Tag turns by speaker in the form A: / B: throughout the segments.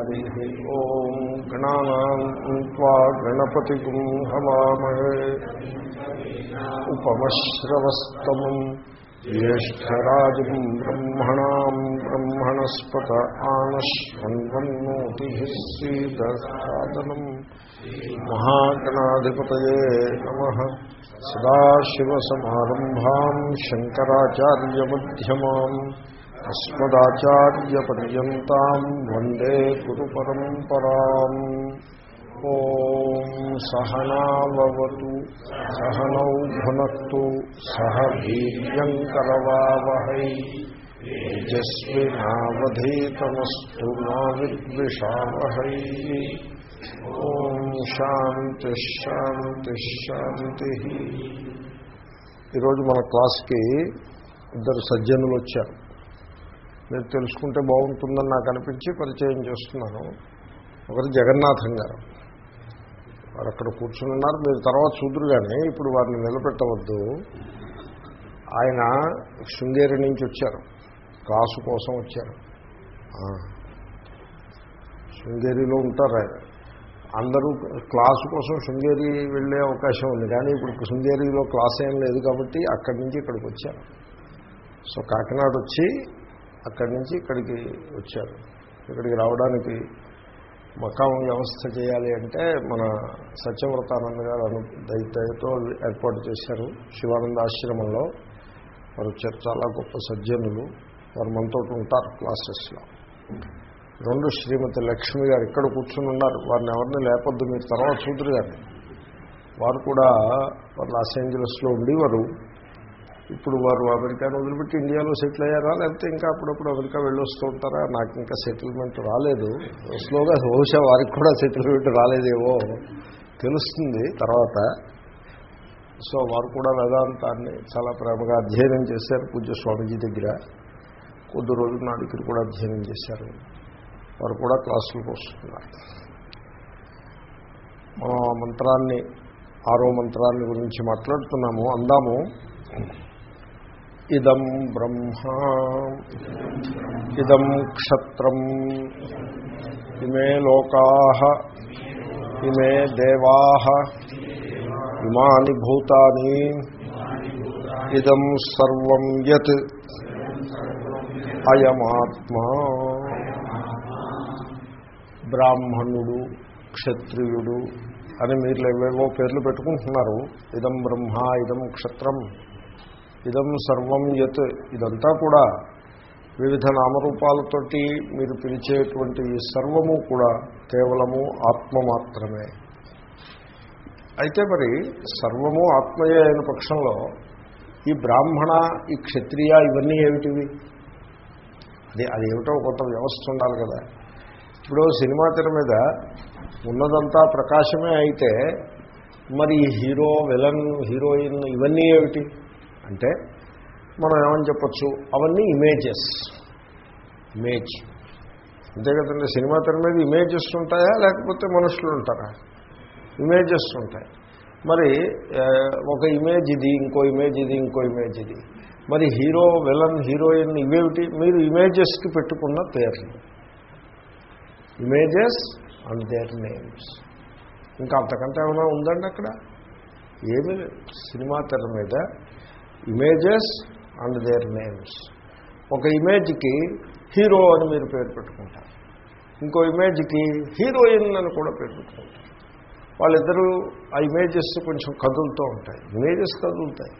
A: हरि ओं गणा गणपति हवामहे। उपमश्रवस्तम ज्येष्ठराज ब्रह्मणाम् ब्रह्मणस्पत आनश्वन्वन्नोतिः महागणाधिपत नम। नमः सदाशिवसमारम्भाम् అస్మదాచార్యపర్యంతం వందే గురు పరంపరా ఓం సహనావతు సహనౌ భునక్తు సహ వీర్యంకరవావహై తేజస్వినావధీతమస్తు మా విద్విషావహై ఓం శాంతి శాంతి శాంతి ఈరోజు మన క్లాస్కి ఇద్దరు సజ్జనులు వచ్చారు. మీరు తెలుసుకుంటే బాగుంటుందని నాకు అనిపించి పరిచయం చేస్తున్నాను. ఒకరు జగన్నాథం గారు. వారు అక్కడ కూర్చుని ఉన్నారు. మీరు తర్వాత చూద్దరు కానీ ఇప్పుడు వారిని నిలబెట్టవద్దు. ఆయన శృంగేరి నుంచి వచ్చారు. క్లాసు కోసం వచ్చారు. శృంగేరిలో ఉంటారు ఆయన. అందరూ క్లాసు కోసం శృంగేరి వెళ్ళే అవకాశం ఉంది. కానీ ఇప్పుడు శృంగేరిలో క్లాస్ ఏం లేదు కాబట్టి అక్కడి నుంచి ఇక్కడికి వచ్చారు. సో కాకినాడ వచ్చి అక్కడి నుంచి ఇక్కడికి వచ్చారు. ఇక్కడికి రావడానికి మకాం వ్యవస్థ చేయాలి అంటే మన సత్యవ్రతానంద గారు అను దయతో ఏర్పాటు చేశారు శివానంద ఆశ్రమంలో. వారు చాలా గొప్ప సజ్జనులు. వారు మనతో ఉంటారు క్లాసెస్లో. రెండు శ్రీమతి లక్ష్మి గారు ఇక్కడ కూర్చుని ఉన్నారు. వారిని ఎవరిని లేపొద్దు మీరు తర్వాత చూద్దరు గారు వారు కూడా వారు లాస్ ఏంజలస్లో ఉండేవారు. ఇప్పుడు వారు అమెరికాను వదిలిపెట్టి ఇండియాలో సెటిల్ అయ్యారా? లేకపోతే ఇంకా అప్పుడప్పుడు అమెరికా వెళ్ళొస్తూ ఉంటారా? నాకు ఇంకా సెటిల్మెంట్ రాలేదు. స్లోగా బహుశా వారికి కూడా సెటిల్మెంట్ రాలేదేవో తెలుస్తుంది తర్వాత. సో వారు కూడా వేదాంతాన్ని చాలా ప్రేమగా అధ్యయనం చేశారు పూజ్య స్వామీజీ దగ్గర. కొద్ది రోజుల నాడు ఇక్కడ కూడా అధ్యయనం చేశారు. వారు కూడా క్లాసులకు వస్తున్నారు. మనం ఆ మంత్రాన్ని ఆరో మంత్రాన్ని గురించి మాట్లాడుతున్నాము. అందాము. ఇదం బ్రహ్మ ఇదం క్షత్రం ఇమే లోకా ఇమే దేవా ఇమాని భూతాని ఇదం సర్వం యత్ అయమాత్మా. బ్రాహ్మణుడు క్షత్రియుడు అని మీరు ఏవేవో పేర్లు పెట్టుకుంటున్నారు. ఇదం బ్రహ్మ ఇదం క్షత్రం. ఇదం సర్వం యత్. ఇదంతా కూడా వివిధ నామరూపాలతోటి మీరు పిలిచేటువంటి ఈ సర్వము కూడా కేవలము ఆత్మ మాత్రమే. అయితే మరి సర్వము ఆత్మయే అయిన పక్షంలో ఈ బ్రాహ్మణ ఈ క్షత్రియ ఇవన్నీ ఏమిటివి? అది అదేమిటో కొంత వ్యవస్థ ఉండాలి కదా. ఇప్పుడు సినిమా తెర మీద ఉన్నదంతా ప్రకాశమే అయితే మరి హీరో విలన్ హీరోయిన్ ఇవన్నీ ఏమిటి? అంటే మనం ఏమని చెప్పచ్చు? అవన్నీ ఇమేజెస్ ఇమేజ్ అంతే కదండి సినిమా తెర మీద ఇమేజెస్ ఉంటాయా? లేకపోతే మనుషులు ఉంటారా? ఇమేజెస్ ఉంటాయి. మరి ఒక ఇమేజ్ ఇది ఇంకో ఇమేజ్ ఇది ఇంకో ఇమేజ్ ఇది. మరి హీరో విలన్ హీరోయిన్ ఇవేమిటి? మీరు ఇమేజెస్కి పెట్టుకున్న పేర్లు ఇమేజెస్ అండ్ దేర్ నేమ్స్ ఇంకా అంతకంటే ఏమైనా ఉందండి అక్కడ? ఏమీ సినిమా తెర మీద ఇమేజెస్ అండ్ దేర్ నేమ్స్ ఒక ఇమేజ్కి హీరో అని మీరు పేరు పెట్టుకుంటారు. ఇంకో ఇమేజ్కి హీరోయిన్ అని కూడా పేరు పెట్టుకుంటారు. వాళ్ళిద్దరూ ఆ ఇమేజెస్ కొంచెం కదులుతూ ఉంటాయి. ఇమేజెస్ కదులుతాయి.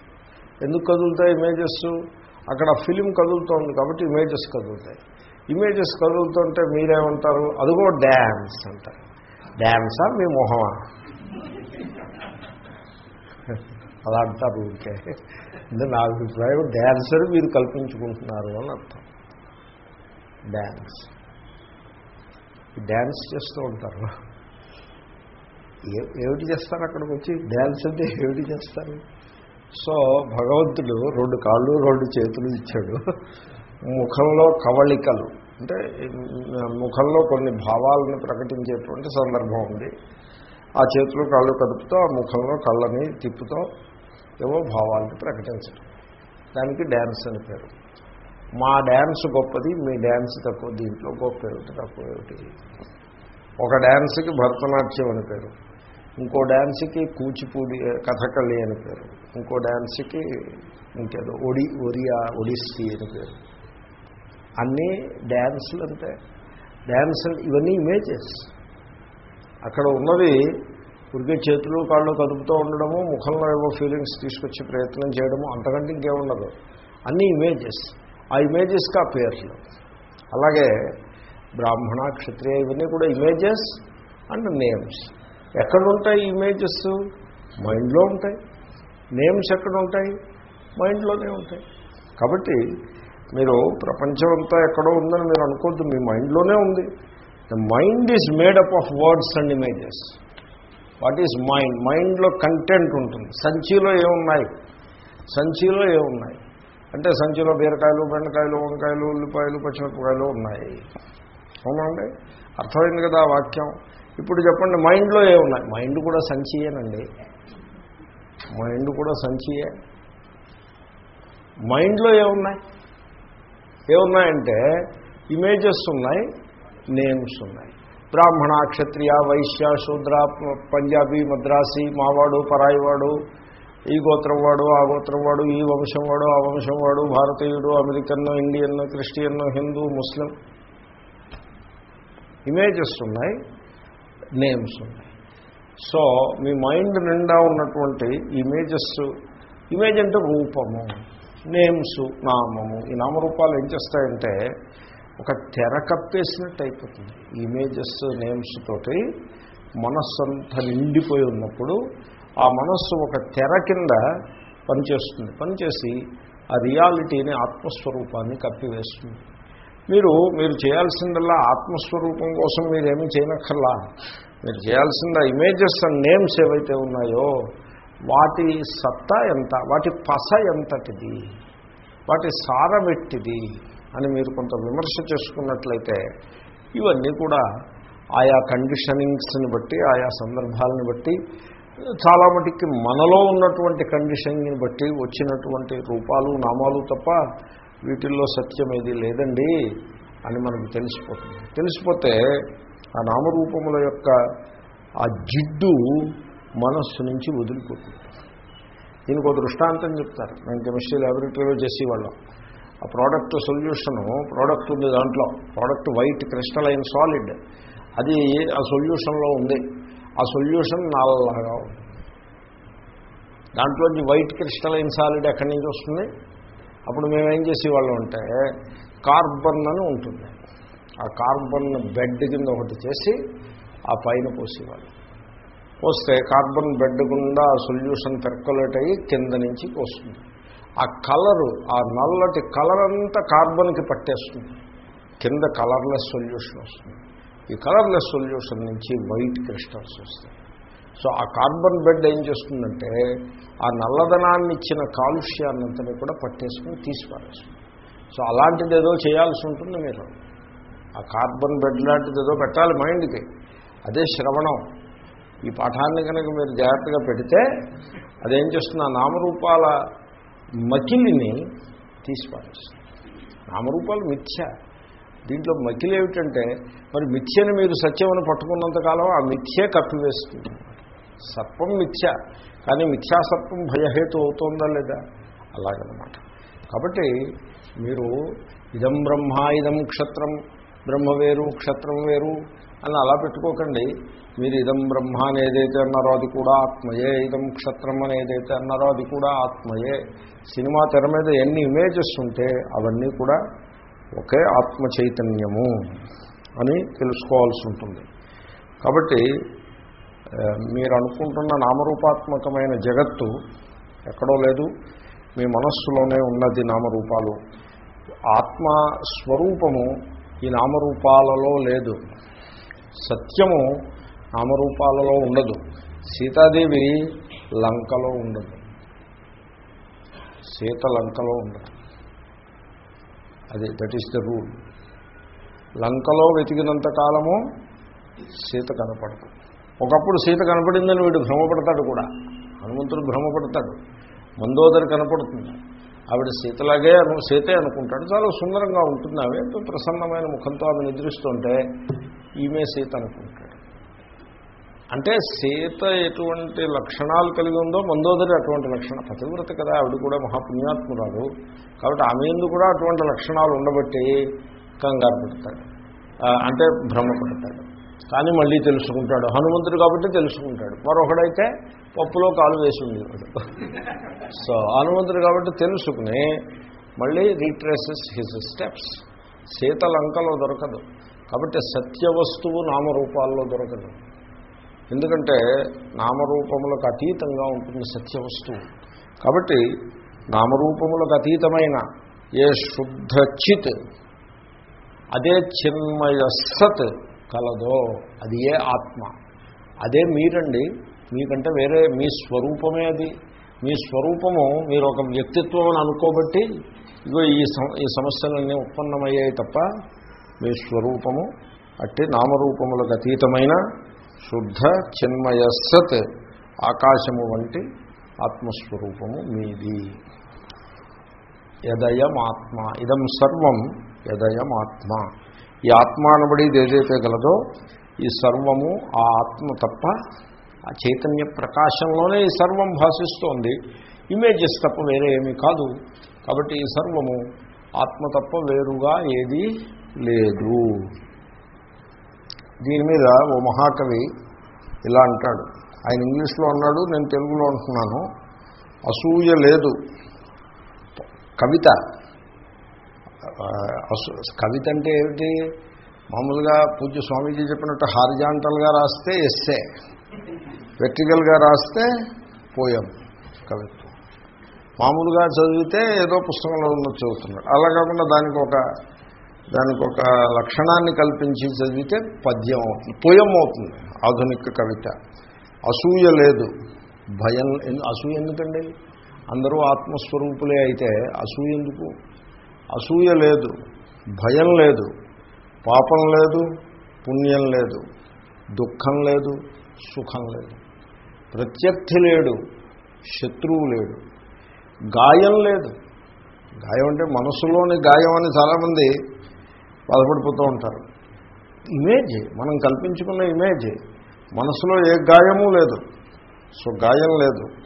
A: ఎందుకు కదులుతాయి ఇమేజెస్? అక్కడ ఫిలిం కదులుతోంది కాబట్టి ఇమేజెస్ కదులుతాయి. ఇమేజెస్ కదులుతుంటే మీరేమంటారు? అదిగో డ్యాన్స్ అంటారు. డ్యాన్సా మీ మొహమా? అలా అంటారు ఊరికే. అంటే నా అభిప్రాయం డ్యాన్సర్ మీరు కల్పించుకుంటున్నారు అని అర్థం. డ్యాన్స్ డ్యాన్స్ చేస్తూ ఉంటారు. ఏమిటి చేస్తారు అక్కడికి వచ్చి? డ్యాన్స్ అంటే ఏమిటి చేస్తారు? సో భగవంతుడు రెండు కాళ్ళు రెండు చేతులు ఇచ్చాడు. ముఖంలో కవళికలు. అంటే ముఖంలో కొన్ని భావాలను ప్రకటించేటువంటి సందర్భం ఉంది. ఆ చేతులు కాళ్ళు కదుపుతూ ఆ ముఖంలో కళ్ళని తిప్పుతో ఏవో భావాలను ప్రకటించడం. దానికి డ్యాన్స్ అని పేరు. మా డ్యాన్స్ గొప్పది మీ డ్యాన్స్ తక్కువ దీంట్లో గొప్ప ఏమిటి తక్కువ ఏమిటి? ఒక డ్యాన్స్కి భరతనాట్యం అని పేరు. ఇంకో డ్యాన్స్కి కూచిపూడి కథకళి అని పేరు. ఇంకో డ్యాన్స్కి ఇంకేదో ఒడి ఒరియా ఒడిస్సీ అని పేరు. అన్నీ డ్యాన్సులు అంటే డ్యాన్స్ ఇవన్నీ ఇమేజెస్. అక్కడ ఉన్నది ఉరికే చేతులు కాళ్ళు కదుపుతూ ఉండడము ముఖంలో ఏవో ఫీలింగ్స్ తీసుకొచ్చే ప్రయత్నం చేయడము అంతకంటే ఇంకేముండదు. అన్ని ఇమేజెస్ ఆ ఇమేజెస్కి ఆ పేర్లు. అలాగే బ్రాహ్మణ క్షత్రియ ఇవన్నీ కూడా ఇమేజెస్ అండ్ నేమ్స్ ఎక్కడ ఉంటాయి ఇమేజెస్ మైండ్లో ఉంటాయి. నేమ్స్ ఎక్కడ ఉంటాయి మైండ్లోనే ఉంటాయి. కాబట్టి మీరు ప్రపంచం అంతా ఎక్కడో ఉందని మీరు అనుకోవద్దు. మీ మైండ్లోనే ఉంది. The mind is made up of words and images what is mind? మైండ్లో కంటెంట్ ఉంటుంది. సంచిలో ఏమున్నాయి? సంచిలో ఏమున్నాయి? అంటే సంచిలో బీరకాయలు బెండకాయలు వంకాయలు ఉల్లిపాయలు పచ్చిమిరపకాయలు ఉన్నాయి. అవునండి అర్థమైంది కదా వాక్యం? ఇప్పుడు చెప్పండి మైండ్లో ఏమున్నాయి? మైండ్ కూడా సంచియేనండి. మైండ్ కూడా సంచియే. మైండ్లో ఏమున్నాయి? ఏమున్నాయంటే ఇమేజెస్ ఉన్నాయి నేమ్స్ ఉన్నాయి. బ్రాహ్మణ క్షత్రియ వైశ్య శూద్ర పంజాబీ మద్రాసి మావాడు పరాయివాడు ఈ గోత్రం వాడు ఆ గోత్రం వాడు ఈ వంశం వాడు ఆ వంశం వాడు భారతీయుడు American Indian Christian Hindu Muslim. Images ఉన్నాయి నేమ్స్ ఉన్నాయి. సో మీ మైండ్ నిండా ఉన్నటువంటి ఇమేజెస్ ఇమేజ్ అంటే రూపము నేమ్స్ నామము. ఈ నామరూపాలు ఏం చేస్తాయంటే ఒక తెర కప్పేసినట్టు అయిపోతుంది. ఇమేజెస్ నేమ్స్ తోటి మనస్సు అంతా నిండిపోయి ఉన్నప్పుడు ఆ మనస్సు ఒక తెర కింద పనిచేస్తుంది. పనిచేసి ఆ రియాలిటీని ఆత్మస్వరూపాన్ని కప్పివేస్తుంది. మీరు మీరు చేయాల్సిందల్లా ఆత్మస్వరూపం కోసం మీరేమీ చేయనక్కర్లా. మీరు చేయాల్సిందా ఇమేజెస్ అండ్ నేమ్స్ ఏవైతే ఉన్నాయో వాటి సత్తా ఎంత వాటి పస ఎంతటిది వాటి సారమెట్టిది అని మీరు కొంత విమర్శ చేసుకున్నట్లయితే ఇవన్నీ కూడా ఆయా కండిషనింగ్స్ని బట్టి ఆయా సందర్భాలను బట్టి చాలా మటుకి మనలో ఉన్నటువంటి కండిషనింగ్ని బట్టి వచ్చినటువంటి రూపాలు నామాలు తప్ప వీటిల్లో సత్యం ఏది లేదండి అని మనకు తెలిసిపోతుంది. తెలిసిపోతే ఆ నామరూపముల యొక్క ఆ జిడ్డు మనస్సు నుంచి వదిలిపోతుంది. దీనికి ఒక దృష్టాంతం చెప్తారు. మేము కెమిస్ట్రీ ల్యాబొరేటరీలో చేసేవాళ్ళం ఆ ప్రోడక్ట్ సొల్యూషను ప్రోడక్ట్ ఉంది దాంట్లో. ప్రోడక్ట్ వైట్ క్రిస్టలైన్ సాలిడ్ అది ఆ సొల్యూషన్లో ఉంది. ఆ సొల్యూషన్ నల్లగా ఉంది. దాంట్లోంచి వైట్ క్రిస్టలైన్ సాలిడ్ ఎక్కడి నుంచి వస్తుంది? అప్పుడు మేమేం చేసేవాళ్ళం అంటే కార్బన్ అని ఉంటుంది. ఆ కార్బన్ బెడ్ కింద ఒకటి చేసి ఆ పైన పోసేవాళ్ళం. పోస్తే కార్బన్ బెడ్ గుండా ఆ సొల్యూషన్ పెర్కులేట్ అయ్యి కింద నుంచి పోస్తుంది. ఆ కలరు ఆ నల్లటి కలర్ అంతా కార్బన్కి పట్టేస్తుంది. కింద కలర్లెస్ సొల్యూషన్ వస్తుంది. ఈ కలర్లెస్ సొల్యూషన్ నుంచి వైట్ క్రిస్టల్స్ వస్తాయి. సో ఆ కార్బన్ బెడ్ ఏం చేస్తుందంటే ఆ నల్లదనాన్ని ఇచ్చిన కాలుష్యాన్నంతని కూడా పట్టేసుకుని తీసిపారేస్తుంది. సో అలాంటిది ఏదో చేయాల్సి ఉంటుంది మీరు. ఆ కార్బన్ బెడ్ లాంటిది ఏదో పెట్టాలి మైండ్కి. అదే శ్రవణం. ఈ పాఠాన్ని కనుక మీరు జాగ్రత్తగా పెడితే అదేం చేస్తుంది? ఆ నామరూపాల మకిలిని తీసిపారేస్తుంది. నామరూపాలు మిథ్య. దీంట్లో మకిలి ఏమిటంటే మరి మిథ్యని మీరు సత్యమని పట్టుకున్నంతకాలం ఆ మిథ్యే కప్పివేస్తుంది. సర్పం మిథ్య. కానీ మిథ్యాసర్పం భయహేతు అవుతుందా లేదా? అలాగనమాట. కాబట్టి మీరు ఇదం బ్రహ్మ ఇదం క్షత్రం. బ్రహ్మ వేరు క్షత్రం వేరు. అని అలా పెట్టుకోకండి. మీరు ఇదం బ్రహ్మ అని ఏదైతే అన్నారో అది కూడా ఆత్మయే ఇదం క్షత్రం అని ఏదైతే అన్నారో అది కూడా ఆత్మయే. సినిమా తెర మీద ఎన్ని ఇమేజెస్ ఉంటే అవన్నీ కూడా ఒకే ఆత్మ చైతన్యము అని తెలుసుకోవాల్సి ఉంటుంది. కాబట్టి మీరు అనుకుంటున్న నామరూపాత్మకమైన జగత్తు ఎక్కడో లేదు. మీ మనస్సులోనే ఉన్నది నామరూపాలు. ఆత్మ స్వరూపము ఈ నామరూపాలలో లేదు. సత్యము నామరూపాలలో ఉండదు. సీతాదేవి లంకలో ఉండదు. సీత లంకలో ఉండదు. అది దట్ ఈస్ ద రూల్ లంకలో వెతికినంత కాలము సీత కనపడదు. ఒకప్పుడు సీత కనపడిందని వీడు భ్రమపడతాడు కూడా. హనుమంతుడు భ్రమపడతాడు. మందోదరి కనపడుతుంది. ఆవిడ సీతలాగే అను సీతే అనుకుంటాడు. చాలా సుందరంగా ఉంటుంది ఆమె ప్రసన్నమైన ముఖంతో ఆమె నిద్రిస్తుంటే ఈమె సీత అనుకుంటాడు. అంటే సీత ఎటువంటి లక్షణాలు కలిగి ఉందో మందోదరి అటువంటి లక్షణం. పతివ్రత కదా ఆవిడ కూడా మహాపుణ్యాత్మురాలు. కాబట్టి ఆమె ఎందు కూడా అటువంటి లక్షణాలు ఉండబట్టి కంగారు పెడతాడు. అంటే భ్రమపడతాడు కానీ మళ్ళీ తెలుసుకుంటాడు. హనుమంతుడు కాబట్టి తెలుసుకుంటాడు. మరొకడైతే పప్పులో కాలు వేసి ఉండేవాడు. సో హనుమంతుడు కాబట్టి తెలుసుకుని మళ్ళీ రీట్రేసెస్ హిజ్ స్టెప్స్. సీత లంకలో దొరకదు. కాబట్టి సత్య వస్తువు నామరూపాల్లో దొరకదు. ఎందుకంటే నామరూపములకు అతీతంగా ఉంటుంది సత్య వస్తువు కాబట్టి నామరూపములకు అతీతమైన ఏ శుద్ధ చిత్ అదే చిన్మయ సత్ కలదో అది ఏ ఆత్మ. అదే మీరండి మీకంటే వేరే మీ స్వరూపమే అది. మీ స్వరూపము మీరు ఒక వ్యక్తిత్వం అని అనుకోబట్టి ఇగో ఈ ఈ సమస్యలన్నీ ఉత్పన్నమయ్యాయి తప్ప మీ స్వరూపము అట్టి నామరూపములకు అతీతమైన శుద్ధ చిన్మయ సత్ ఆకాశము వంటి ఆత్మస్వరూపము మీది. యదయమాత్మ. ఇదం సర్వం యదయమాత్మ. ఈ ఆత్మ అనబడేది ఏదైతే గలదో ఈ సర్వము ఆ ఆత్మ తప్ప ఆ చైతన్య ప్రకాశంలోనే ఈ సర్వం భాషిస్తోంది ఇమేజెస్ తప్ప వేరే ఏమీ కాదు. కాబట్టి ఈ సర్వము ఆత్మ తప్ప వేరుగా ఏదీ లేదు. దీని మీద ఓ మహాకవి ఇలా అంటాడు. ఆయన ఇంగ్లీష్లో అన్నాడు నేను తెలుగులో అంటున్నాను. అసూయ లేదు. కవిత. కవిత అంటే ఏమిటి? మామూలుగా పూజ్య స్వామీజీ చెప్పినట్టు హారిజాంటల్గా రాస్తే ఎస్సే. వెర్టికల్గా రాస్తే పోయం కవిత్వం. మామూలుగా చదివితే ఏదో పుస్తకంలో ఉన్నది చదువుతున్నాడు. అలా కాకుండా దానికి ఒక దానికి ఒక లక్షణాన్ని కల్పించి చదివితే పద్యం అవుతుంది పోయం అవుతుంది ఆధునిక కవిత. అసూయ లేదు. భయం అసూయ ఎందుకండి? అందరూ ఆత్మస్వరూపులే అయితే అసూయ ఎందుకు? అసూయ లేదు భయం లేదు పాపం లేదు పుణ్యం లేదు దుఃఖం లేదు సుఖం లేదు. ప్రత్యర్థి లేడు శత్రువు లేడు గాయం లేదు. గాయం అంటే మనసులోని గాయం అని చాలామంది బాధపడిపోతూ ఉంటారు. ఇమేజ్ మనం కల్పించుకున్న ఇమేజ్ మనసులో ఏ గాయము లేదు. సో గాయం లేదు.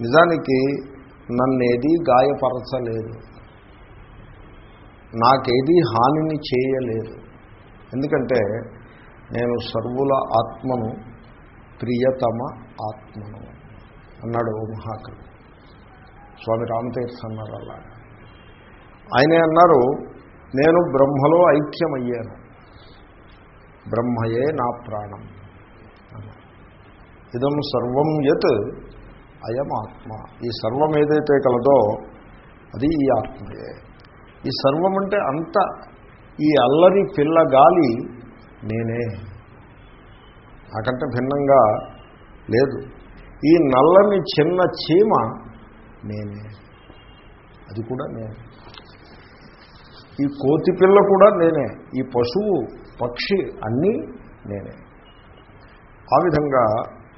A: నిజానికి నన్నేది గాయపరచలేదు. నాకేది హానిని చేయలేదు. ఎందుకంటే నేను సర్వుల ఆత్మను ప్రియతమ ఆత్మను అన్నాడు ఓ మహాకవి. స్వామి రామతీర్థ అన్నారు అలాగా. ఆయనే అన్నారు నేను బ్రహ్మలో ఐక్యమయ్యాను. బ్రహ్మయే నా ప్రాణం. ఇదం సర్వం యత్ అయం ఆత్మ ఈ సర్వం ఏదైతే కలదో అది ఈ ఆత్మయే. ఈ సర్వం అంటే అంత ఈ అల్లరి పిల్ల గాలి నేనే. నాకంటే భిన్నంగా లేదు. ఈ నల్లని చిన్న చీమ నేనే. అది కూడా నేను. ఈ కోతి పిల్ల కూడా నేనే. ఈ పశువు పక్షి అన్నీ నేనే. ఆ విధంగా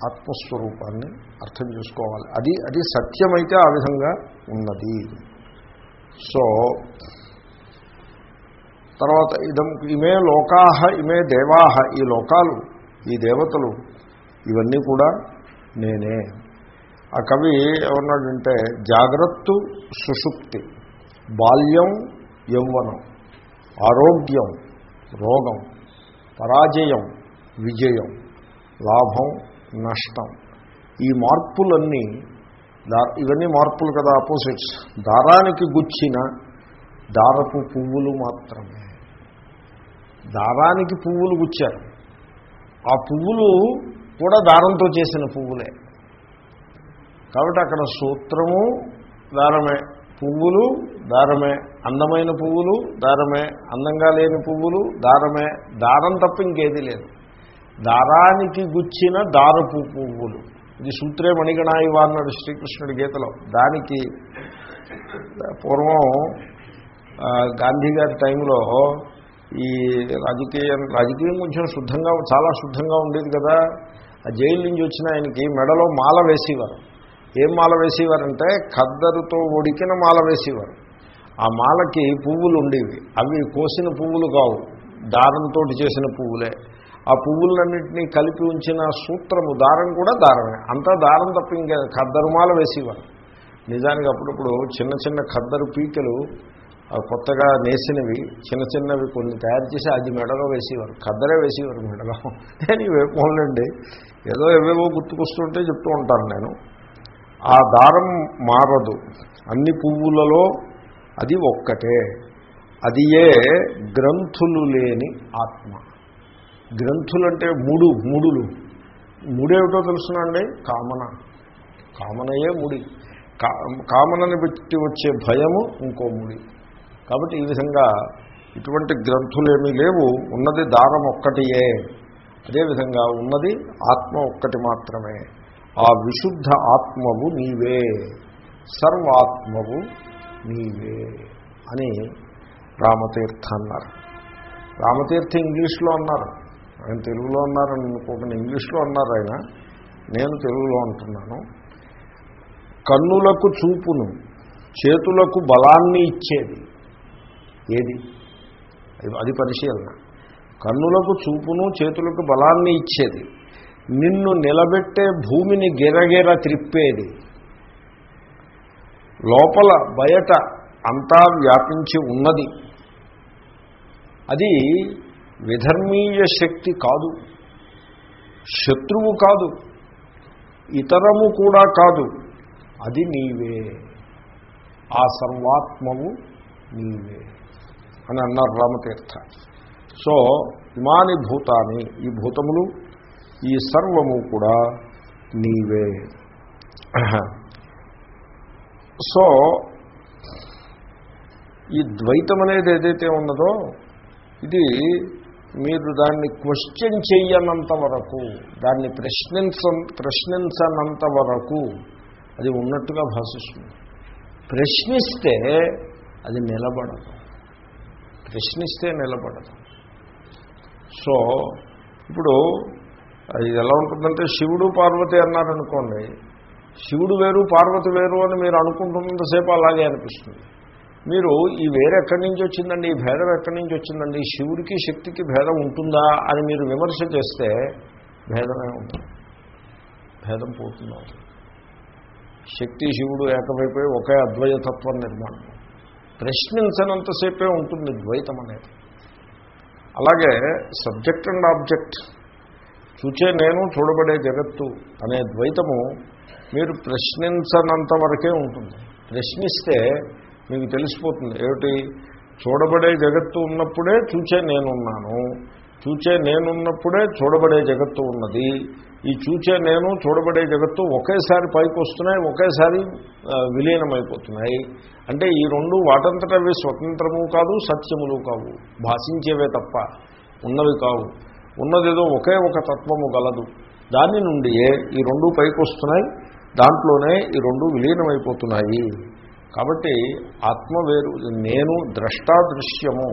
A: ఆత్మస్వరూపాన్ని అర్థం చేసుకోవాలి. అది అది సత్యమైతే ఆ విధంగా ఉన్నది. సో తర్వాత ఇదం ఇమే లోకాహ ఇమే దేవాహ ఈ లోకాలు ఈ దేవతలు ఇవన్నీ కూడా నేనే. ఆ కవి ఏమన్నాడంటే జాగ్రత్త సుషుప్తి బాల్యం యౌవనం ఆరోగ్యం రోగం పరాజయం విజయం లాభం నష్టం. ఈ మార్పులన్నీ ఇవన్నీ మార్పులు కదా ఆపోజిట్స్ దారానికి గుచ్చిన దారపు పువ్వులు మాత్రమే. దారానికి పువ్వులు గుచ్చారు. ఆ పువ్వులు కూడా దారంతో చేసిన పువ్వులే. కాబట్టి అక్కడ సూత్రము దారమే పువ్వులు దారమే అందమైన పువ్వులు దారమే అందంగా లేని పువ్వులు దారమే దారం తప్ప ఇంకేది లేదు. దారానికి గుచ్చిన దారపు పువ్వులు. ఇది సూత్రే మణిగణాయి అన్నాడు శ్రీకృష్ణుడి గీతలో. దానికి పూర్వం గాంధీ గారి టైంలో ఈ రాజకీయం రాజకీయం కొంచెం శుద్ధంగా చాలా శుద్ధంగా ఉండేది కదా. ఆ జైలు నుంచి వచ్చిన ఆయనకి మెడలో మాల వేసేవారు. ఏం మాల వేసేవారంటే ఖద్దరుతో ఉడికిన మాల వేసేవారు. ఆ మాలకి పువ్వులు ఉండేవి అవి కోసిన పువ్వులు కావు. దారంతో చేసిన పువ్వులే. ఆ పువ్వులన్నింటినీ కలిపి ఉంచిన సూత్రము దారం కూడా దారమే. అంతా దారం తప్ప ఇంకా ఖద్దరు మాల వేసేవారు. నిజానికి అప్పుడప్పుడు చిన్న చిన్న ఖద్దరు పీకలు కొత్తగా నేసినవి చిన్న చిన్నవి కొన్ని తయారు చేసి అది మెడలో వేసేవారు. ఖద్దరే వేసేవారు మెడలో. నేను ఇవేమోనండి ఏదో ఏవేవో గుర్తుకొస్తుంటే చెప్తూ ఉంటాను నేను. ఆ దారం మారదు. అన్ని పువ్వులలో అది ఒక్కటే. అది ఏ గ్రంథులు లేని ఆత్మ. గ్రంథులంటే మూడు మూడులు. ముడేమిటో తెలుసునండి కామన. కామనయే ముడి. కా కామనని పెట్టి వచ్చే భయము ఇంకో ముడి. కాబట్టి ఈ విధంగా ఇటువంటి గ్రంథులేమీ లేవు. ఉన్నది దారం ఒక్కటియే. అదేవిధంగా ఉన్నది ఆత్మ ఒక్కటి మాత్రమే. ఆ విశుద్ధ ఆత్మవు నీవే సర్వాత్మవు నీవే అని రామతీర్థ అన్నారు. రామతీర్థ ఇంగ్లీష్లో అన్నారు. ఆయన తెలుగులో అన్నారని అనుకోకుండా ఇంగ్లీష్లో అన్నారు ఆయన. నేను తెలుగులో అంటున్నాను. కన్నులకు చూపును చేతులకు బలాన్ని ఇచ్చేది ఏది? అది- అది పరిశీలన. కన్నులకు చూపును చేతులకు బలాన్ని ఇచ్చేది. నిన్ను నిలబెట్టే భూమిని గిరగిర త్రిప్పేది. లోపల బయట అంతా వ్యాపించి ఉన్నది. అది విధర్మీయ శక్తి కాదు. శత్రువు కాదు. ఇతరము కూడా కాదు. అది నీవే. ఆ సర్వాత్మవు నీవే అని అన్నారు రామతీర్థ. సో ఇమాని భూతాన్ని ఈ భూతములు ఈ సర్వము కూడా నీవే. సో ఈ ద్వైతం అనేది ఏదైతే ఉన్నదో ఇది మీరు దాన్ని క్వశ్చన్ చెయ్యనంత వరకు దాన్ని ప్రశ్నించ ప్రశ్నించనంత వరకు అది ఉన్నట్టుగా భాషిస్తుంది. ప్రశ్నిస్తే అది నిలబడదు. ప్రశ్నిస్తే నిలబడదు. సో ఇప్పుడు ఇది ఎలా ఉంటుందంటే శివుడు పార్వతి అన్నారనుకోండి శివుడు వేరు పార్వతి వేరు అని మీరు అనుకుంటున్నంతసేపు అలాగే అనిపిస్తుంది. మీరు ఈ వేరు ఎక్కడి నుంచి వచ్చిందండి ఈ భేదం ఎక్కడి నుంచి వచ్చిందండి శివుడికి శక్తికి భేదం ఉంటుందా అని మీరు విమర్శ చేస్తే భేదమే ఉంటుంది. భేదం పోతుంది? శక్తి శివుడు ఏకమైపోయి ఒకే అద్వైతత్వం నిర్మాణం. ప్రశ్నించనంతసేపే ఉంటుంది ద్వైతం అనేది. అలాగే సబ్జెక్ట్ అండ్ ఆబ్జెక్ట్. చూచే నేను చూడబడే జగత్తు అనే ద్వైతము మీరు ప్రశ్నించనంత వరకే ఉంటుంది. ప్రశ్నిస్తే మీకు తెలిసిపోతుంది. ఏమిటి? చూడబడే జగత్తు ఉన్నప్పుడే చూచే నేనున్నాను. చూచే నేనున్నప్పుడే చూడబడే జగత్తు ఉన్నది. ఈ చూచే నేను చూడబడే జగత్తు ఒకేసారి పైకి వస్తున్నాయి ఒకేసారి విలీనమైపోతున్నాయి. అంటే ఈ రెండు వాటంతటవి స్వతంత్రము కాదు సత్యములు కావు. భాషించేవే తప్ప ఉన్నవి కావు. ఉన్నదేదో ఒకే ఒక తత్వము గలదు. దాని నుండియే ఈ రెండు పైకి వస్తున్నాయి దాంట్లోనే ఈ రెండు విలీనమైపోతున్నాయి. కాబట్టి ఆత్మ వేరు నేను ద్రష్టాదృశ్యము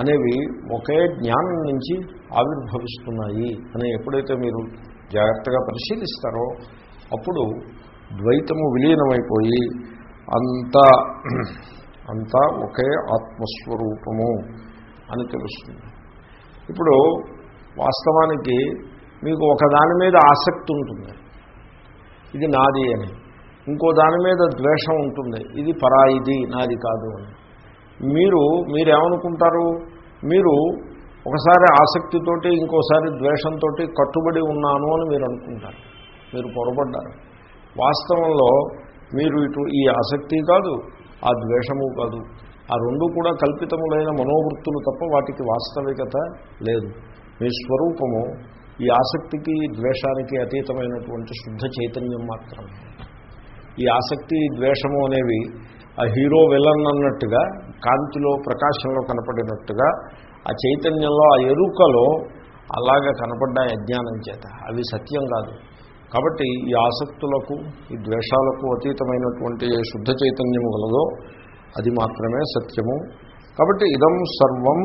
A: అనేవి ఒకే జ్ఞానం నుంచి ఆవిర్భవిస్తున్నాయి అని ఎప్పుడైతే మీరు జాగ్రత్తగా పరిశీలిస్తారో అప్పుడు ద్వైతము విలీనమైపోయి అంతా అంతా ఒకే ఆత్మస్వరూపము అని తెలుస్తుంది. ఇప్పుడు వాస్తవానికి మీకు ఒక దాని మీద ఆసక్తి ఉంటుంది. ఇది నాది అని. ఇంకో దాని మీద ద్వేషం ఉంటుంది. ఇది పరాయిది నాది కాదు అని. మీరు మీరేమనుకుంటారు? మీరు ఒకసారి ఆసక్తితోటి ఇంకోసారి ద్వేషంతో కట్టుబడి ఉన్నాను అని మీరు అనుకుంటారు మీరు పొరపడ్డారు. వాస్తవంలో మీరు ఇటు ఈ ఆసక్తి కాదు ఆ ద్వేషము కాదు. ఆ రెండు కూడా కల్పితములైన మనోవృత్తులు తప్ప వాటికి వాస్తవికత లేదు. మీ స్వరూపము ఈ ఆసక్తికి ద్వేషానికి అతీతమైనటువంటి శుద్ధ చైతన్యం మాత్రమే. ఈ ఆసక్తి ద్వేషము అనేవి ఆ హీరో విలన్ అన్నట్టుగా కాంతిలో ప్రకాశంలో కనపడినట్టుగా ఆ చైతన్యంలో ఆ ఎరుకలో అలాగా కనపడ్డాయి అజ్ఞానం చేత. అవి సత్యం కాదు. కాబట్టి ఈ ఆసక్తులకు ఈ ద్వేషాలకు అతీతమైనటువంటి శుద్ధ చైతన్యము గలదో అది మాత్రమే సత్యము. కాబట్టి ఇదం సర్వం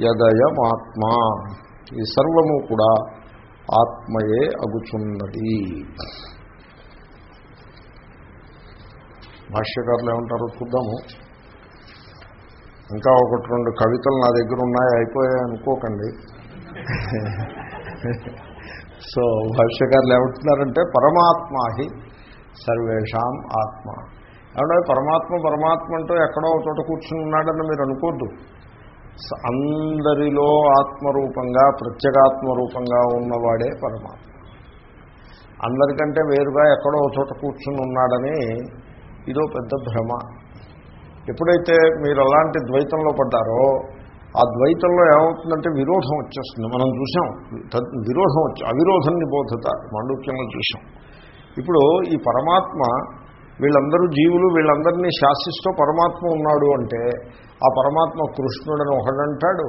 A: యదయమాత్మా. ఈ సర్వము కూడా ఆత్మయే అగుచున్నది. భాష్యకారులు ఏమంటారో చూద్దాము. ఇంకా ఒకటి రెండు కవితలు నా దగ్గర ఉన్నాయి అయిపోయాయి అనుకోకండి. సో భాష్యకారులు ఏమంటున్నారంటే పరమాత్మాహి సర్వేషాం ఆత్మ. ఏమంటే పరమాత్మ పరమాత్మ అంటూ ఎక్కడో ఒక చోట కూర్చుని ఉన్నాడని మీరు అనుకోద్దు. అందరిలో ఆత్మరూపంగా ప్రత్యేగాత్మరూపంగా ఉన్నవాడే పరమాత్మ. అందరికంటే వేరుగా ఎక్కడో చోట కూర్చుని ఉన్నాడని ఇదో పెద్ద భ్రమ. ఎప్పుడైతే మీరు అలాంటి ద్వైతంలో పడ్డారో ఆ ద్వైతంలో ఏమవుతుందంటే విరోధం వచ్చేస్తుంది. మనం చూసాం విరోధం వచ్చి అవిరోధం నిబోధత మాండుక్యంలో చూసాం. ఇప్పుడు ఈ పరమాత్మ వీళ్ళందరూ జీవులు వీళ్ళందరినీ శాసిస్తూ పరమాత్మ ఉన్నాడు అంటే ఆ పరమాత్మ కృష్ణుడని ఒకడంటాడు